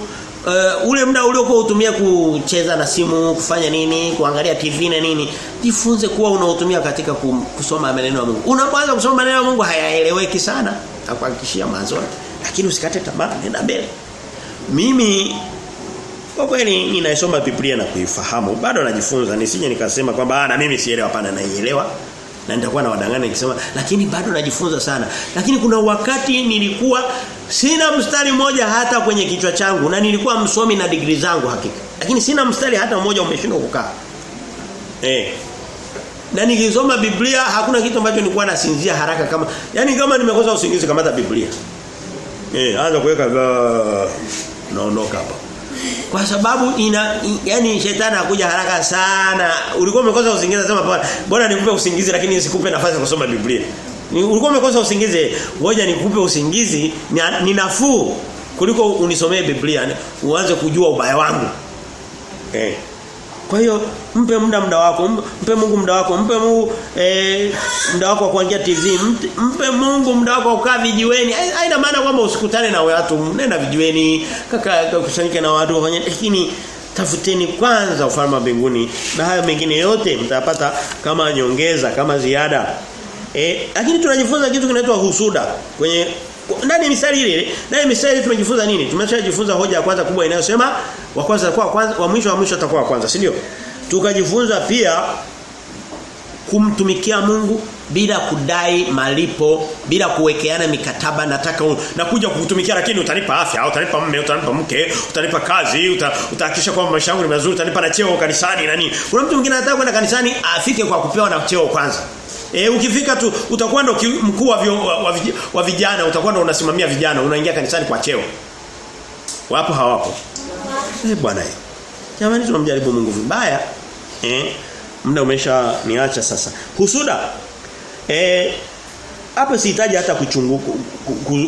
uh, ule muda uliokuwa utumia kucheza na simu, kufanya nini, kuangalia TV na nini, jifunze kuwa unaotumia katika kusoma maneno ya Mungu. Unapoanza kusoma maneno ya Mungu hayaeleweki sana, nakuhakikishia mwanzo. Lakini usikate tamaa, nenda mbele. Mimi kwa kweli ninaisoma Biblia na kuifahamu. Bado najifunza, nisije nikasema kwamba na mimi sielewa hapana naielewa. Na nitakuwa na wadanganya nikisema lakini bado najifunza sana. Lakini kuna wakati nilikuwa sina mstari mmoja hata kwenye kichwa changu na nilikuwa msomi na degree zangu hakika. Lakini sina mstari hata mmoja umeshindwa kukaa. Eh. Na nikisoma Biblia hakuna kitu ambacho nilikuwa nasinzia haraka kama yani kama nimekosa usingizi kama Biblia. Eh, anza kuweka naondoka hapa. Kwa sababu ina yani shetani anakuja haraka sana. Ulikuwa umekosa usingizi sema bwana, bora nikupe usingizi lakini nisikupe nafasi ya kusoma Biblia. Ni, ulikuwa umekosa usingizi, ngoja nikupe usingizi ni, ni nafuu kuliko unisomee Biblia uanze kujua ubaya wangu. Eh. Kwa hiyo mpe muda muda wako, mpe Mungu muda wako, mpe Mungu eh, muda wako wa kuangalia TV, mpe, Mungu muda wako kukaa vijiweni. Haina maana kwamba usikutane na watu, nenda vijiweni, kaka kusanyike na watu wafanye lakini tafuteni kwanza ufalme wa mbinguni na hayo mengine yote mtapata kama nyongeza, kama ziada. Eh, lakini tunajifunza kitu kinaitwa husuda kwenye ndani ya misali ile ndani ya misali ile tumejifunza nini? Tumeshajifunza hoja ya kwanza kubwa inayosema wa kwanza atakuwa kwanza wa mwisho wa mwisho atakuwa kwanza si ndio? Tukajifunza pia kumtumikia Mungu bila kudai malipo bila kuwekeana mikataba nataka nakuja kukutumikia lakini utanipa afya utanipa mume utanipa mke utanipa kazi uta, utahakikisha kwamba maisha yangu ni mazuri utanipa na cheo kanisani na nini kuna mtu mwingine anataka kwenda kanisani afike kwa kupewa na cheo kwanza E, ukifika tu utakuwa ndo mkuu wa, wa, wa vijana utakuwa ndo unasimamia vijana unaingia kanisani kwa cheo. Wapo hawapo? Eh bwana. Jamani tunamjaribu Mungu vibaya. Eh? Muda umesha niacha sasa. Husuda. Eh hapa sihitaji hata kuchunguka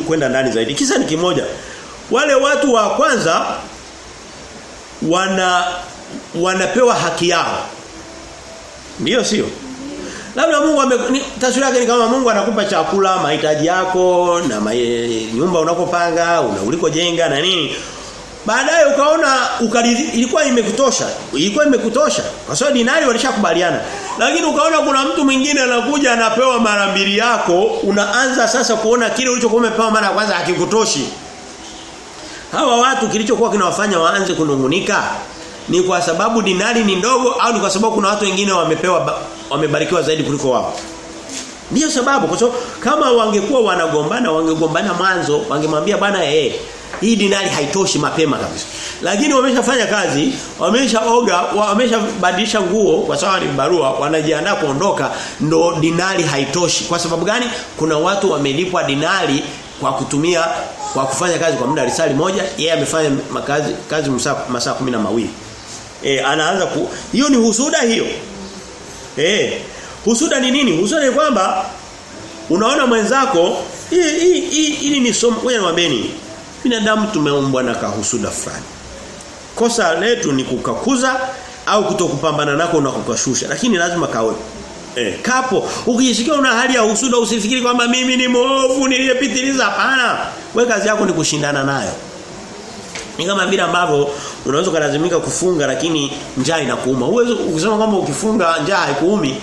kwenda ndani zaidi. Kisa ni kimoja. Wale watu wa kwanza wana wanapewa haki yao. ndio sio? Labda Mungu ame taswira yake ni kama Mungu anakupa chakula, mahitaji yako na maye, nyumba unakopanga, una ulikojenga na nini. Baadaye ukaona ukalizi, ilikuwa imekutosha. Ilikuwa imekutosha. Kwa sababu dinari walishakubaliana. Lakini ukaona kuna mtu mwingine anakuja anapewa mara mbili yako, unaanza sasa kuona kile ulichokuwa umepewa mara ya kwanza hakikutoshi. Hawa watu kilichokuwa kinawafanya waanze kunungunika ni kwa sababu dinari ni ndogo au ni kwa sababu kuna watu wengine wamepewa wamebarikiwa zaidi kuliko wao. Ndiyo sababu kwa sababu kama wangekuwa wanagombana wangegombana mwanzo wangemwambia bwana eh hii dinari haitoshi mapema kabisa. Lakini wameshafanya kazi, wameshaoga, wameshabadilisha nguo kwa sababu ni barua, wanajiandaa kuondoka ndo dinari haitoshi. Kwa sababu gani? Kuna watu wamelipwa dinari kwa kutumia kwa kufanya kazi kwa muda risali moja, yeye amefanya makazi kazi masaa kumi na mawili. E, anaanza ku hiyo ni husuda hiyo. Eh husuda ni nini? Husuda ni kwamba unaona mwenzako hii hii hili ni somo wewe binadamu tumeumbwa na kahusuda fulani. Kosa letu ni kukakuza au kutokupambana nako na kukashusha lakini lazima kawe Eh, kapo ukijisikia una hali ya husuda usifikiri kwamba mimi ni mwovu niliyepitiliza hapana. Wewe kazi yako ni kushindana nayo. Ni kama vile ambavyo unaweza kulazimika kufunga lakini njaa inakuuma. Uwezo ukisema kwamba ukifunga njaa haikuumi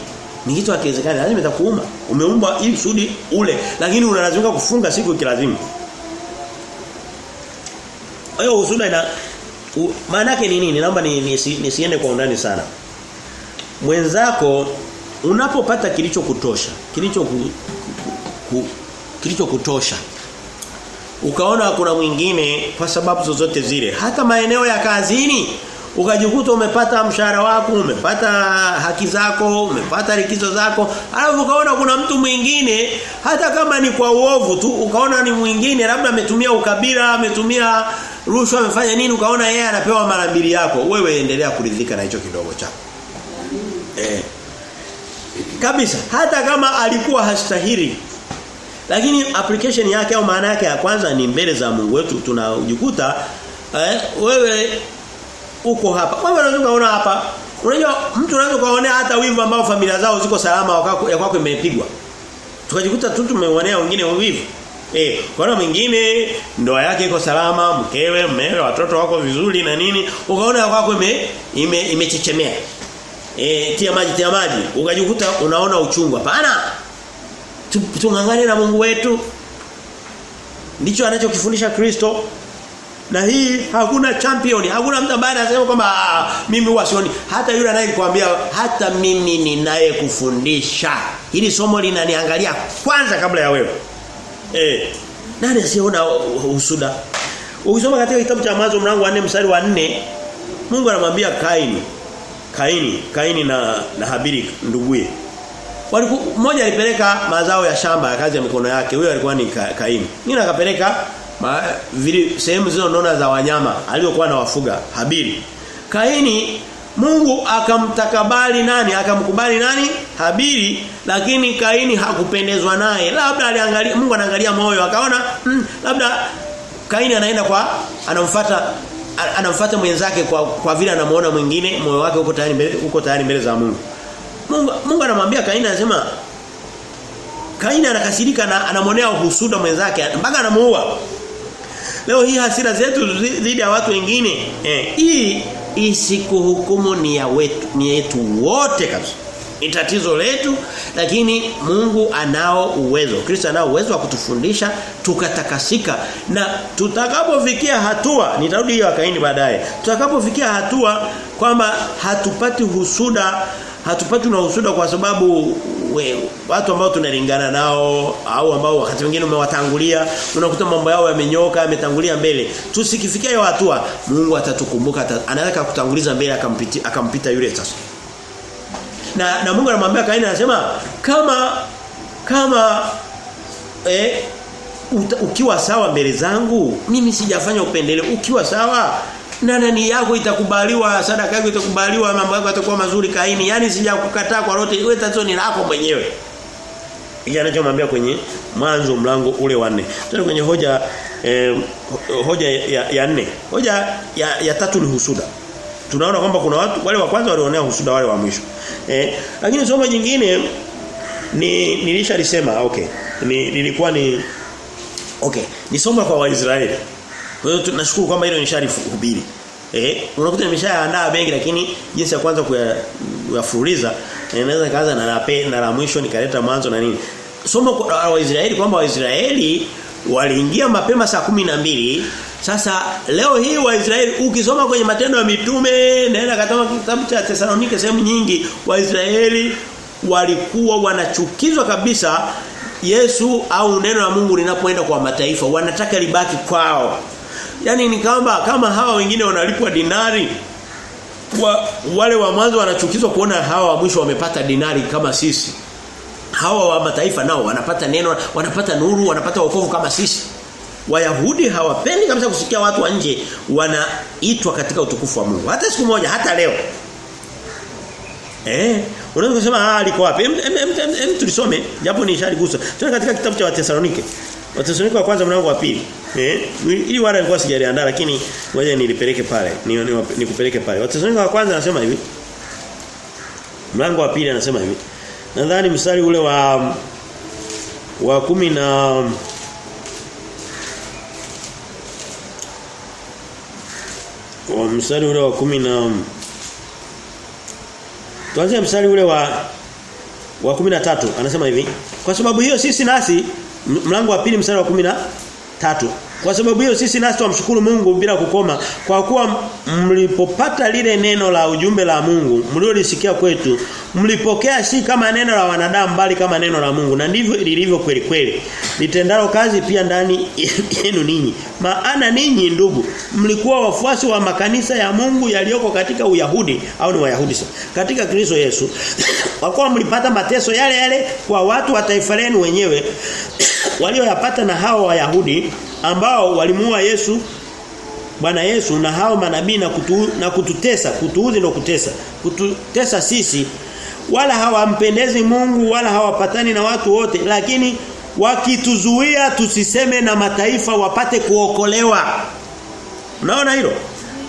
ni kitu hakiwezekani lazima itakuuma. Umeumbwa ili kusudi ule lakini unalazimika kufunga siku ikilazimu. Hiyo husuda ina maana yake ni nini? Naomba ni, nisiende ni, ni kwa undani sana. Mwenzako unapopata kilicho kutosha, kilicho ku, ku, kilicho kutosha. Ukaona kuna mwingine kwa sababu zozote zile, hata maeneo ya kazini ukajikuta umepata mshahara wako, umepata haki zako, umepata likizo zako, alafu ukaona kuna mtu mwingine hata kama ni kwa uovu tu, ukaona ni mwingine labda ametumia ukabila, ametumia rushwa, amefanya nini, ukaona yeye anapewa mara mbili yako, wewe endelea kuridhika na hicho kidogo chako. Eh. Kabisa, hata kama alikuwa hastahili. Lakini application yake au maana yake ya kwanza ni mbele za Mungu wetu tunajikuta eh, wewe uko hapa. Kama unaweza kuona hapa, unajua mtu unaweza kuonea hata wivu ambao familia zao ziko salama wakako ya kwako imepigwa. Tukajikuta tu tumeonea wengine wivu. Eh, kwa mwingine ndoa yake iko salama, mkewe, mmewe, watoto wako vizuri na nini, ukaona kwako ime imechechemea. Ime eh, tia maji tia maji ukajikuta unaona uchungu hapana tungangane na Mungu wetu ndicho anachokifundisha Kristo na hii hakuna champion hakuna mtu ambaye anasema kwamba mimi huwa sioni hata yule anayekuambia hata mimi ninayekufundisha hili somo linaniangalia kwanza kabla ya wewe eh nani asiona husuda ukisoma katika kitabu cha mwanzo mlango wa 4 mstari wa 4 Mungu anamwambia Kaini Kaini, Kaini na na Habili nduguye. Walikuwa mmoja alipeleka mazao ya shamba ya kazi ya mikono yake. Huyo alikuwa ni Kaini. Mwingine akapeleka vile sehemu unaona za wanyama aliyokuwa anawafuga Habili. Kaini Mungu akamtakabali nani? Akamkubali nani? Habili, lakini Kaini hakupendezwa naye. Labda aliangalia Mungu anaangalia moyo akaona mm, labda Kaini anaenda kwa anamfuata anamfuata mwenzake kwa kwa vile anamuona mwingine moyo wake uko tayari mbele uko tayari mbele za Mungu. Mungu Mungu anamwambia Kaini anasema Kaini anakasirika na anamonea uhusuda mwenzake mpaka anamuua. Leo hii hasira zetu dhidi ya watu wengine eh, hii isikuhukumu ni ya wetu ni yetu wote kabisa. Ni tatizo letu lakini Mungu anao uwezo. Kristo anao uwezo wa kutufundisha tukatakasika na tutakapofikia hatua nitarudi hiyo akaini baadaye. Tutakapofikia hatua kwamba hatupati husuda hatupati na husuda kwa sababu we, watu ambao tunalingana nao au ambao wakati mwingine umewatangulia unakuta mambo yao yamenyoka yametangulia mbele. Tusikifikia hiyo hatua Mungu atatukumbuka anataka kutanguliza mbele akampita akampita yule sasa. Na na Mungu anamwambia Kaini anasema kama kama eh uta, ukiwa sawa mbele zangu mimi sijafanya upendeleo. Ukiwa sawa na nani yako itakubaliwa sadaka yako itakubaliwa mambo yako yatakuwa mazuri kaini. Yani sijakukataa kwa lote wewe tatizo ni lako mwenyewe. Hiki anachomwambia kwenye mwanzo mlango ule wa 4 tena kwenye hoja eh, hoja ya, ya nne. Hoja ya, ya tatu ni husuda. Tunaona kwamba kuna watu wale wa kwanza walionea husuda wale wa mwisho. Eh, lakini somo jingine ni nilishalisema okay. Ni nilikuwa ni okay. Ni somo kwa Waisraeli kwa hiyo tunashukuru kwamba hilo nishalihubiri eh unakuta nimeshaandaa mengi lakini jinsi ya kwanza kuyafuruliza inaweza kaanza na la na la mwisho nikaleta mwanzo na nini. Somo kwa Waisraeli kwamba Waisraeli waliingia mapema saa kumi na mbili. Sasa leo hii Waisraeli ukisoma kwenye matendo ya mitume naenda katika kitabu cha Tesalonike sehemu nyingi Waisraeli walikuwa wanachukizwa kabisa Yesu au neno la Mungu linapoenda kwa mataifa wanataka libaki kwao. Yaani ni kama kama hawa wengine wanalipwa dinari wa, wale wa mwanzo wanachukizwa kuona hawa wa mwisho wamepata dinari kama sisi. Hawa wa mataifa nao wanapata neno, wanapata nuru, wanapata wokovu kama sisi. Wayahudi hawapendi kabisa kusikia watu wa nje wanaitwa katika utukufu wa Mungu. Hata siku moja, hata leo. Eh, unaweza kusema ah alikuwa wapi? Em, em, em, em, tulisome japo ni ishaligusa. Tuna katika kitabu cha Wathesalonike. Wathesalonike wa kwanza mlango wa pili. Eh, ili wala nilikuwa sijaliandaa lakini ngoja nilipeleke pale. Ni nikupeleke pale. Wathesalonike wa kwanza anasema hivi. Mlango wa pili anasema hivi. Nadhani mstari ule wa wa kumi na wa mstari ule wa kumi na Tuanze mstari ule wa wa 13 anasema hivi. Kwa sababu hiyo sisi nasi mlango wa pili mstari wa 13 kwa sababu hiyo sisi nasi tumshukuru Mungu bila kukoma kwa kuwa mlipopata lile neno la ujumbe la Mungu mliolisikia kwetu mlipokea si kama neno la wanadamu bali kama neno la Mungu na ndivyo lilivyo kweli kweli. Litendalo kazi pia ndani <laughs> yenu ninyi. Maana ninyi ndugu mlikuwa wafuasi wa makanisa ya Mungu yaliyoko katika Uyahudi au ni Wayahudi sasa? Katika Kristo Yesu. <coughs> Kwa kuwa mlipata mateso yale yale kwa watu wa taifa lenu wenyewe walioyapata na hao Wayahudi ambao walimuua Yesu Bwana Yesu na hao manabii na, kutu, na kututesa kutuudhi na kutesa kututesa sisi wala hawampendezi Mungu wala hawapatani na watu wote lakini wakituzuia tusiseme na mataifa wapate kuokolewa. Unaona hilo?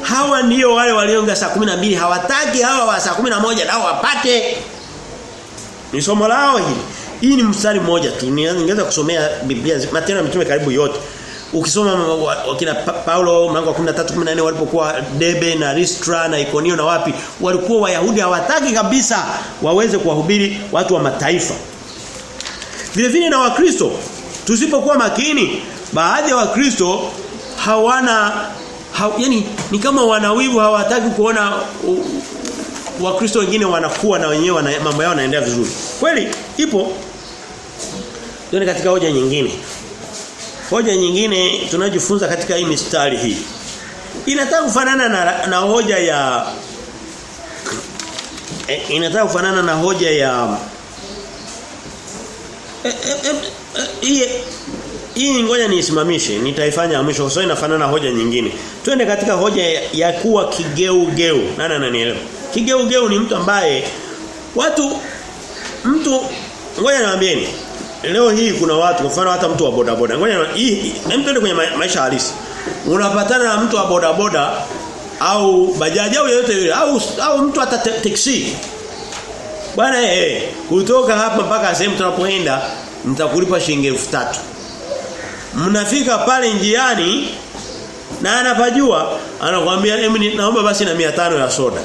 Hawa ndio wale walionga saa mbili hawataki hawa wa saa moja nao wapate. Ni somo lao hili hii ni mstari mmoja tu. Ningeweza kusomea Biblia matendo ya mitume karibu yote. Ukisoma wakina Paulo mlango wa 13 14 walipokuwa Debe na Listra na Ikonio na wapi walikuwa wayahudi hawataki kabisa waweze kuwahubiri watu wa mataifa. Vile vile na wakristo tusipokuwa makini baadhi ya wa wakristo hawana ha, yani ni kama wanawivu hawataki kuona wakristo wengine wanakuwa na wenyewe wana, mambo yao yanaendelea vizuri. Kweli ipo ndio katika hoja nyingine Hoja nyingine tunajifunza katika hii mistari hii. Inataka kufanana na, na hoja ya e, inataka kufanana na hoja ya e, e, e, e, hii ngoja niisimamishe nitaifanya mwisho kwa sababu inafanana na hoja nyingine. Twende katika hoja ya, ya kuwa kigeu geu. Nani ananielewa? Kigeu geu ni mtu ambaye watu mtu ngoja niwaambieni leo hii kuna watu kwa mfano hata mtu wa bodaboda. Ngoja hii hem kwenye maisha halisi. Unapatana na mtu wa bodaboda au bajaji au yeyote yule au au mtu hata taxi bwana eh kutoka hapa mpaka sehemu tunapoenda nitakulipa shilingi 3000 mnafika pale njiani na anapajua anakuambia naomba basi na 500 ya soda.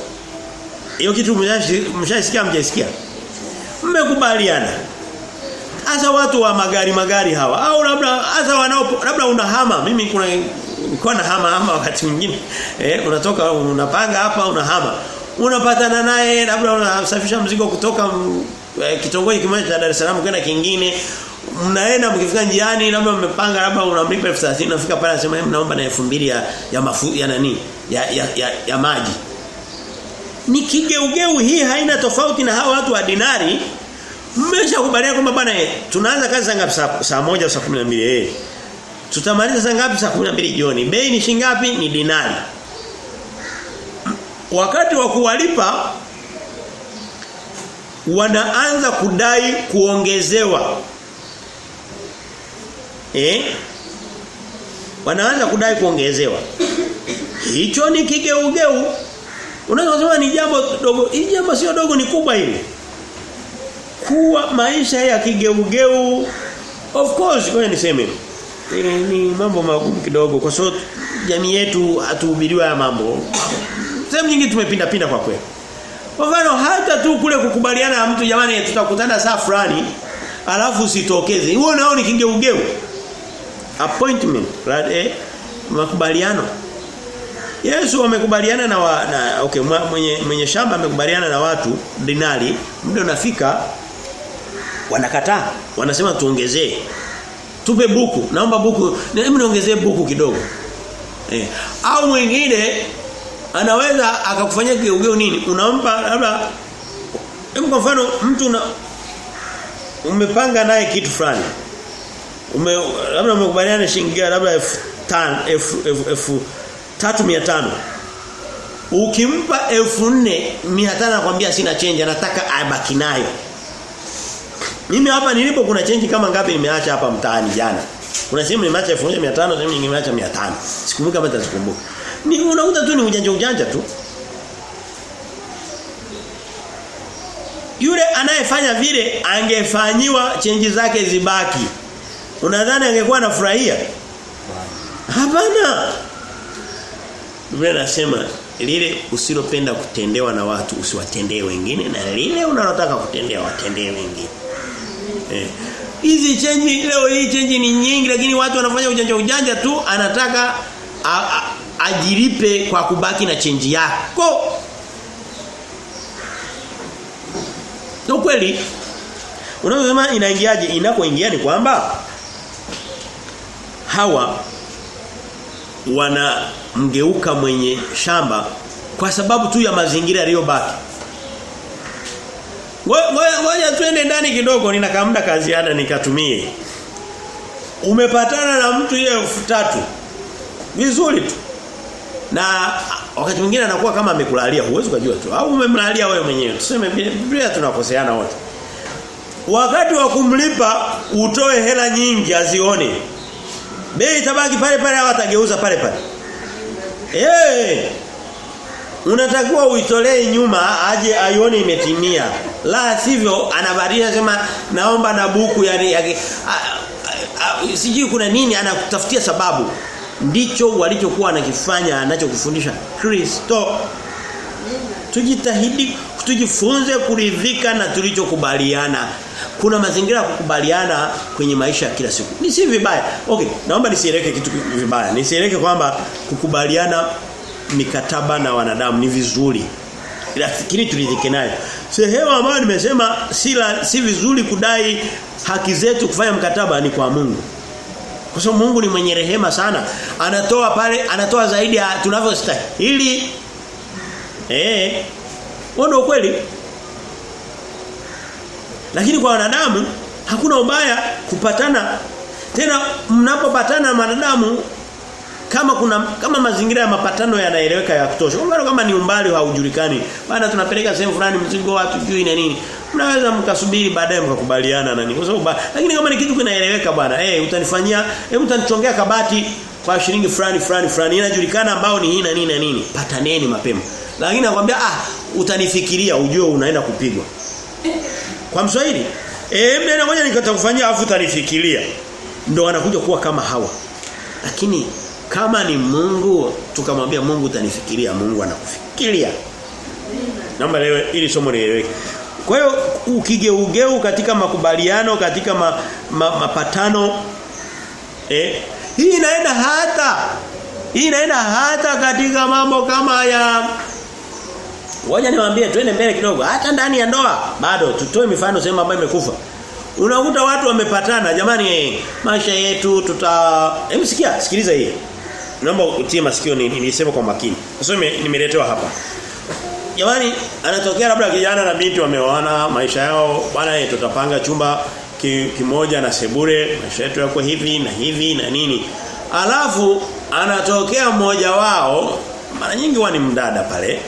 Hiyo kitu mshasikia mjaisikia mmekubaliana hasa watu wa magari magari hawa. Au labda hasa wanao labda unahama mimi kuna nilikuwa nahama hama wakati mwingine. Eh unatoka unapanga hapa unahama unapatana naye labda unasafisha mzigo kutoka eh, kitongoji kimoja cha Dar es Salaam kwenda kingine. Mnaenda mkifika njiani labda mmepanga labda unamlipa 1030 unafika pale anasema naomba na 2000 ya ya mafu ya nani ya ya, ya, ya maji. Ni kigeugeu hii haina tofauti na hawa watu wa dinari mmeshakubaliana kwamba bwana eh tunaanza kazi saa ngapi? Saa moja au saa 12 eh. Tutamaliza saa ngapi? Saa 12 jioni. Bei ni shingapi ni dinari. Wakati wa kuwalipa wanaanza kudai kuongezewa. Eh? Wanaanza kudai kuongezewa. Hicho ni kigeugeu. Unaweza kusema ni jambo dogo. Hili jambo sio dogo ni kubwa hili kuwa maisha ya kigeugeu. Of course kwa niseme. Ni, ni mambo magumu kidogo kwa sababu jamii yetu hatuhubiriwa ya mambo. Sehemu nyingi tumepinda pinda kwa kweli. Kwa mfano hata tu kule kukubaliana na mtu jamani tutakutana saa fulani alafu usitokeze huo nao ni kigeugeu. Appointment right eh makubaliano. Yesu amekubaliana na, wa, na okay mwenye mwenye shamba amekubaliana na watu dinari. Muda unafika wanakataa. Wanasema tuongezee. Tupe buku. Naomba buku. Hebu niongezee buku kidogo. Eh. Au mwingine anaweza akakufanyia kigeugeu nini? Unampa labda hebu kwa mfano mtu una umepanga naye kitu fulani. Ume labda umekubaliana shilingi labda elfu tano elfu elfu tatu mia tano. Ukimpa elfu nne mia tano anakuambia sina change anataka abaki nayo mimi hapa nilipo kuna chenji kama ngapi nimeacha hapa mtaani jana? Kuna sehemu nimeacha 1500 sehemu nyingine nimeacha 500 sikumbuka kama sikumbuka. ni unakuta tu ni ujanja ujanja tu. Yule anayefanya vile angefanyiwa chenji zake zibaki. Unadhani angekuwa anafurahia? Hapana. Biblia nasema lile usilopenda kutendewa na watu usiwatendee wengine na lile unalotaka kutendea watendee wengine. Eh. Hizi chenji leo hii chenji ni nyingi lakini watu wanafanya ujanja ujanja tu anataka a, a, ajiripe kwa kubaki na chenji yako. Ndio kweli. Unasema inaingiaje? Inakoingia ni kwamba hawa wanamgeuka mwenye shamba kwa sababu tu ya mazingira yaliyobaki. Ngoja twende ndani kidogo nina kamda kazi ada nikatumie. Umepatana na mtu yeye elfu tatu Vizuri tu. Na wakati mwingine anakuwa kama amekulalia huwezi kujua tu au umemlalia wewe mwenyewe. Tuseme Biblia tunakoseana wote. Wakati wa kumlipa utoe hela nyingi azione. Bei tabaki pale pale au atageuza pale pale. Eh. Hey, unatakiwa uitolee nyuma aje aione imetimia. La sivyo anabadilisha sema naomba na buku yani ya, sijui kuna nini anakutafutia sababu. Ndicho walichokuwa anakifanya anachokufundisha Kristo. Tujitahidi tujifunze kuridhika na tulichokubaliana. Kuna mazingira ya kukubaliana kwenye maisha ya kila siku. Ni si vibaya. Okay, naomba nisieleke kitu vibaya. Nisieleke kwamba kukubaliana mikataba na wanadamu ni vizuri. Lakini tulidhike nayo. Sehemu ambayo nimesema si si vizuri kudai haki zetu kufanya mkataba ni kwa Mungu. Kwa sababu Mungu ni mwenye rehema sana. Anatoa pale, anatoa zaidi ya tunavyostahili. Eh. Wao kweli. Lakini kwa wanadamu hakuna ubaya kupatana. Tena mnapopatana na wanadamu kama kuna kama mazingira ya mapatano yanaeleweka ya kutosha. Kwa kama ni umbali haujulikani, bana tunapeleka sehemu fulani mzigo watu juu na nini. Mnaweza mkasubiri baadaye mkakubaliana na nini. Kwa sababu lakini kama ni kitu kinaeleweka bwana, eh hey, utanifanyia, eh utanichongea kabati kwa shilingi fulani fulani fulani inajulikana ambao ni hii na nini na nini. Pataneni mapema. Lakini nakwambia ah utanifikiria ujue unaenda kupigwa. Kwa Mswahili, eh mimi ngoja nikatakufanyia afu utanifikiria. Ndio anakuja kuwa kama hawa. Lakini kama ni Mungu tukamwambia Mungu utanifikiria, Mungu anakufikiria. Naomba leo ili somo lieleweke. Kwa hiyo ukigeugeu katika makubaliano katika ma, ma, mapatano eh hii inaenda hata hii inaenda hata katika mambo kama ya Ngoja niwaambie twende mbele kidogo. Hata ndani ya ndoa bado tutoe mifano sema ambayo imekufa. Unakuta watu wamepatana jamani maisha yetu tuta Hem sikia sikiliza hii. Naomba utie masikio ni nilisema kwa makini. Sasa nimeletewa hapa. Jamani anatokea labda kijana na binti wameoana maisha yao bwana tutapanga chumba kimoja na sebure maisha yetu yako hivi na hivi na nini. Alafu anatokea mmoja wao mara nyingi huwa ni mdada pale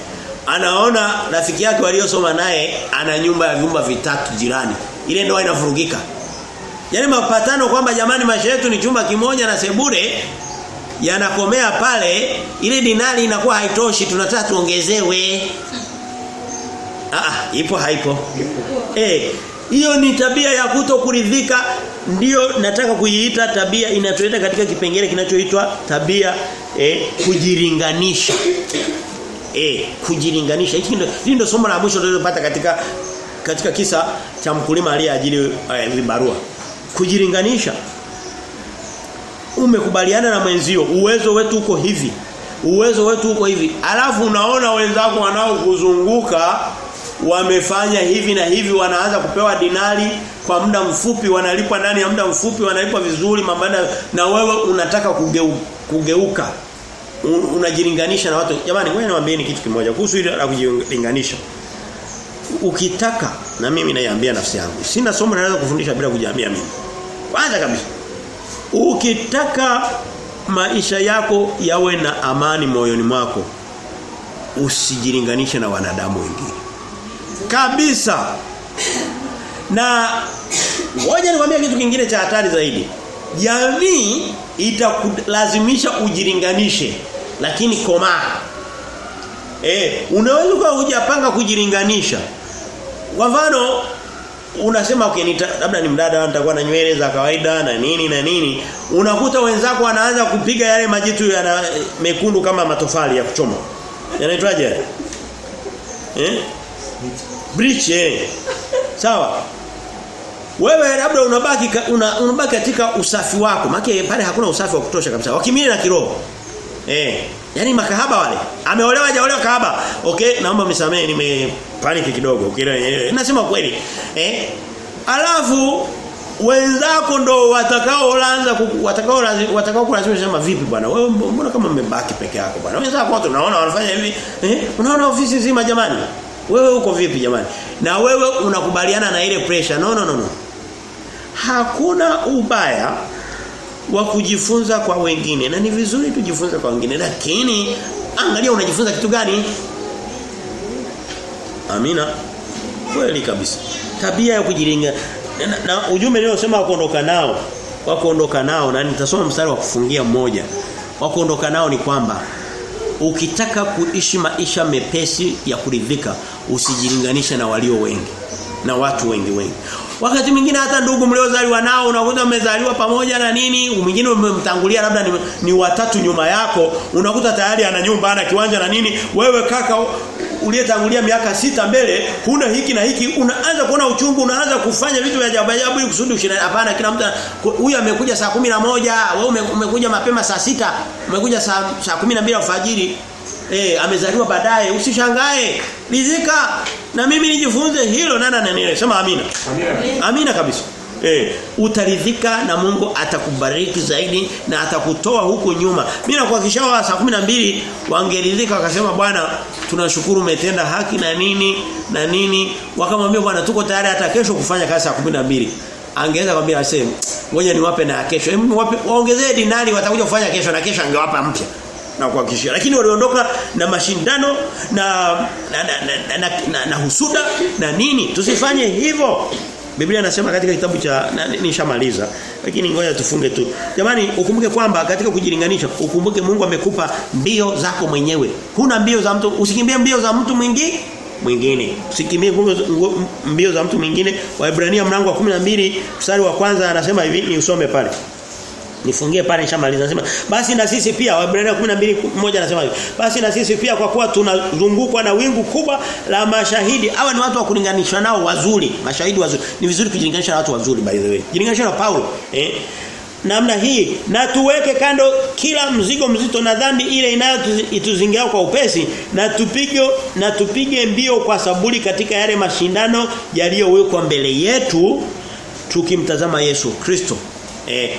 anaona rafiki yake waliosoma naye ana nyumba ya vyumba vitatu jirani. Ile ndoa inavurugika. Yaani mapatano kwamba jamani maisha yetu ni chumba kimoja na sebure yanakomea pale ile dinari inakuwa haitoshi tunataka tuongezewe. Ah, ipo haipo. Eh, hiyo ni tabia ya kutokuridhika ndiyo nataka kuiita tabia inatuleta katika kipengele kinachoitwa tabia eh, kujiringanisha. Eh, kujiringanisha. Hiki ndio ndio somo la mwisho tulilopata katika katika kisa cha mkulima aliyeajiri eh, vibarua. Kujiringanisha. Umekubaliana na mwenzio, uwezo wetu uko hivi. Uwezo wetu uko hivi. Alafu unaona wenzako wanaokuzunguka wamefanya hivi na hivi wanaanza kupewa dinari kwa muda mfupi wanalipwa ndani ya muda mfupi wanalipwa vizuri mabanda na wewe unataka kugeu, kugeuka unajilinganisha na watu jamani wewe niwaambieni kitu kimoja kuhusu ile la kujilinganisha ukitaka na mimi naiambia nafsi yangu sina somo naweza kufundisha bila kujiambia mimi kwanza kabisa ukitaka maisha yako yawe na amani moyoni mwako usijilinganishe na wanadamu wengine. Kabisa. Na ngoja nikwambie kitu kingine cha hatari zaidi. Jamii itakulazimisha ujilinganishe lakini koma eh unaweza kuwa kujilinganisha. Kwa mfano unasema okay nita, labda ni mdada nitakuwa na nywele za kawaida na nini na nini. Unakuta wenzako wanaanza kupiga yale majitu yana mekundu kama matofali ya kuchoma. Yanaitwaje? Eh? Bridge eh. Sawa. Wewe labda unabaki una, unabaki katika usafi wako. Maana pale hakuna usafi wa kutosha kabisa. Wakimili na kiroho. Eh yani makahaba wale. Ameolewa hajaolewa kahaba. Okay naomba mnisamee nimepaniki kidogo. Okay nasema kweli. Eh? Alafu wenzako ndo watakao anza watakao watakao kulazimisha sema vipi bwana? Wewe mbona kama mmebaki peke yako bwana? Wenzako watu naona wanafanya hivi. Eh? Unaona ofisi nzima jamani? Wewe uko vipi jamani? Na wewe unakubaliana na ile pressure. No no no no. Hakuna ubaya wa kujifunza kwa wengine. Na ni vizuri tujifunze kwa wengine. Lakini angalia unajifunza kitu gani? Amina. Kweli kabisa. Tabia ya kujilinga. Na, na ujumbe niliosema kuondoka nao wa kuondoka nao na nitasoma mstari wa kufungia mmoja. Wa kuondoka nao ni kwamba ukitaka kuishi maisha mepesi ya kuridhika usijilinganisha na walio wengi na watu wengi wengi wakati mwingine hata ndugu mliozaliwa nao unakuta mmezaliwa pamoja na nini mwingine umemtangulia labda ni, ni watatu nyuma yako unakuta tayari ana nyumba ana kiwanja na nini. Wewe kaka uliyetangulia miaka sita mbele huna hiki na hiki unaanza kuona uchungu unaanza kufanya vitu vya ajabu ajabu ili kusudi ushindane. Hapana kila mtu huyu amekuja saa moja wewe umekuja mapema saa sita umekuja saa saa 12 alfajiri Eh amezaliwa baadaye. Usishangae. Rizika na mimi nijifunze hilo. Nana na nini? sema amina. Amina, amina kabisa. Eh, utaridhika na Mungu atakubariki zaidi na atakutoa huko nyuma. Mimi nakuhakikishia saa 12 wangeridhika wakasema bwana tunashukuru umetenda haki na nini na nini. Wakamwambia bwana tuko tayari hata kesho kufanya kazi saa 12 angeweza kwambia aseme ngoja niwape na kesho. Hebu niwape waongezee dinari watakuja kufanya kesho na kesho angewapa mpya na kuhakikishia lakini waliondoka na mashindano na na, na, na, na, na, na husuda na nini tusifanye hivyo Biblia inasema katika kitabu cha nishamaliza lakini ngoja tufunge tu. Jamani ukumbuke kwamba katika kujilinganisha ukumbuke Mungu amekupa mbio zako mwenyewe. Huna mbio za mtu usikimbie mbio za mtu mwingine mwingine. Usikimbie mbio za mtu mwingine. Waebrania mlango wa 12 mstari wa kwanza anasema hivi ni usome pale. Nifungie pale nishamaliza anasema basi na sisi pia Waebrania 12 mmoja anasema hivi basi na sisi pia kwa kuwa tunazungukwa na wingu kubwa la mashahidi. Hawa ni watu wa kulinganishwa nao wazuri mashahidi wazuri. Ni vizuri kujilinganisha na watu wazuri by the way. Jilinganisha na Paulo eh. Namna hii na tuweke kando kila mzigo mzito na dhambi ile inayotuzingia kwa upesi na tupige na tupige mbio kwa saburi katika yale mashindano yaliyowekwa mbele yetu tukimtazama Yesu Kristo eh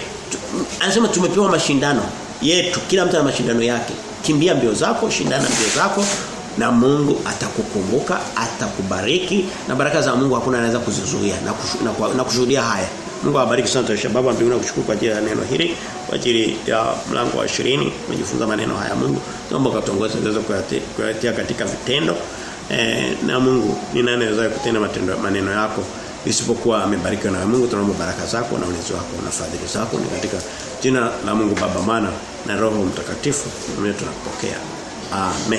anasema tumepewa mashindano yetu kila mtu ana mashindano yake. Kimbia mbio zako shindana mbio zako na Mungu atakukumbuka atakubariki na baraka za Mungu hakuna anaweza kuzizuia. Na, kushu, na, na kushuhudia haya. Mungu awabariki sana tuisha baba mbinguni nakushukuru kwa ajili ya neno hili kwa ajili ya mlango wa 20 tumejifunza maneno haya. Mungu naomba katuongoze tuweze kuyatia katika vitendo. Eh, na Mungu ni nani anaweza kutenda matendo maneno yako isipokuwa amebarikiwa na Mungu tunaomba baraka zako na ulinzi wako na fadhili zako. Ni katika jina la Mungu Baba Mwana na Roho Mtakatifu tunapokea amen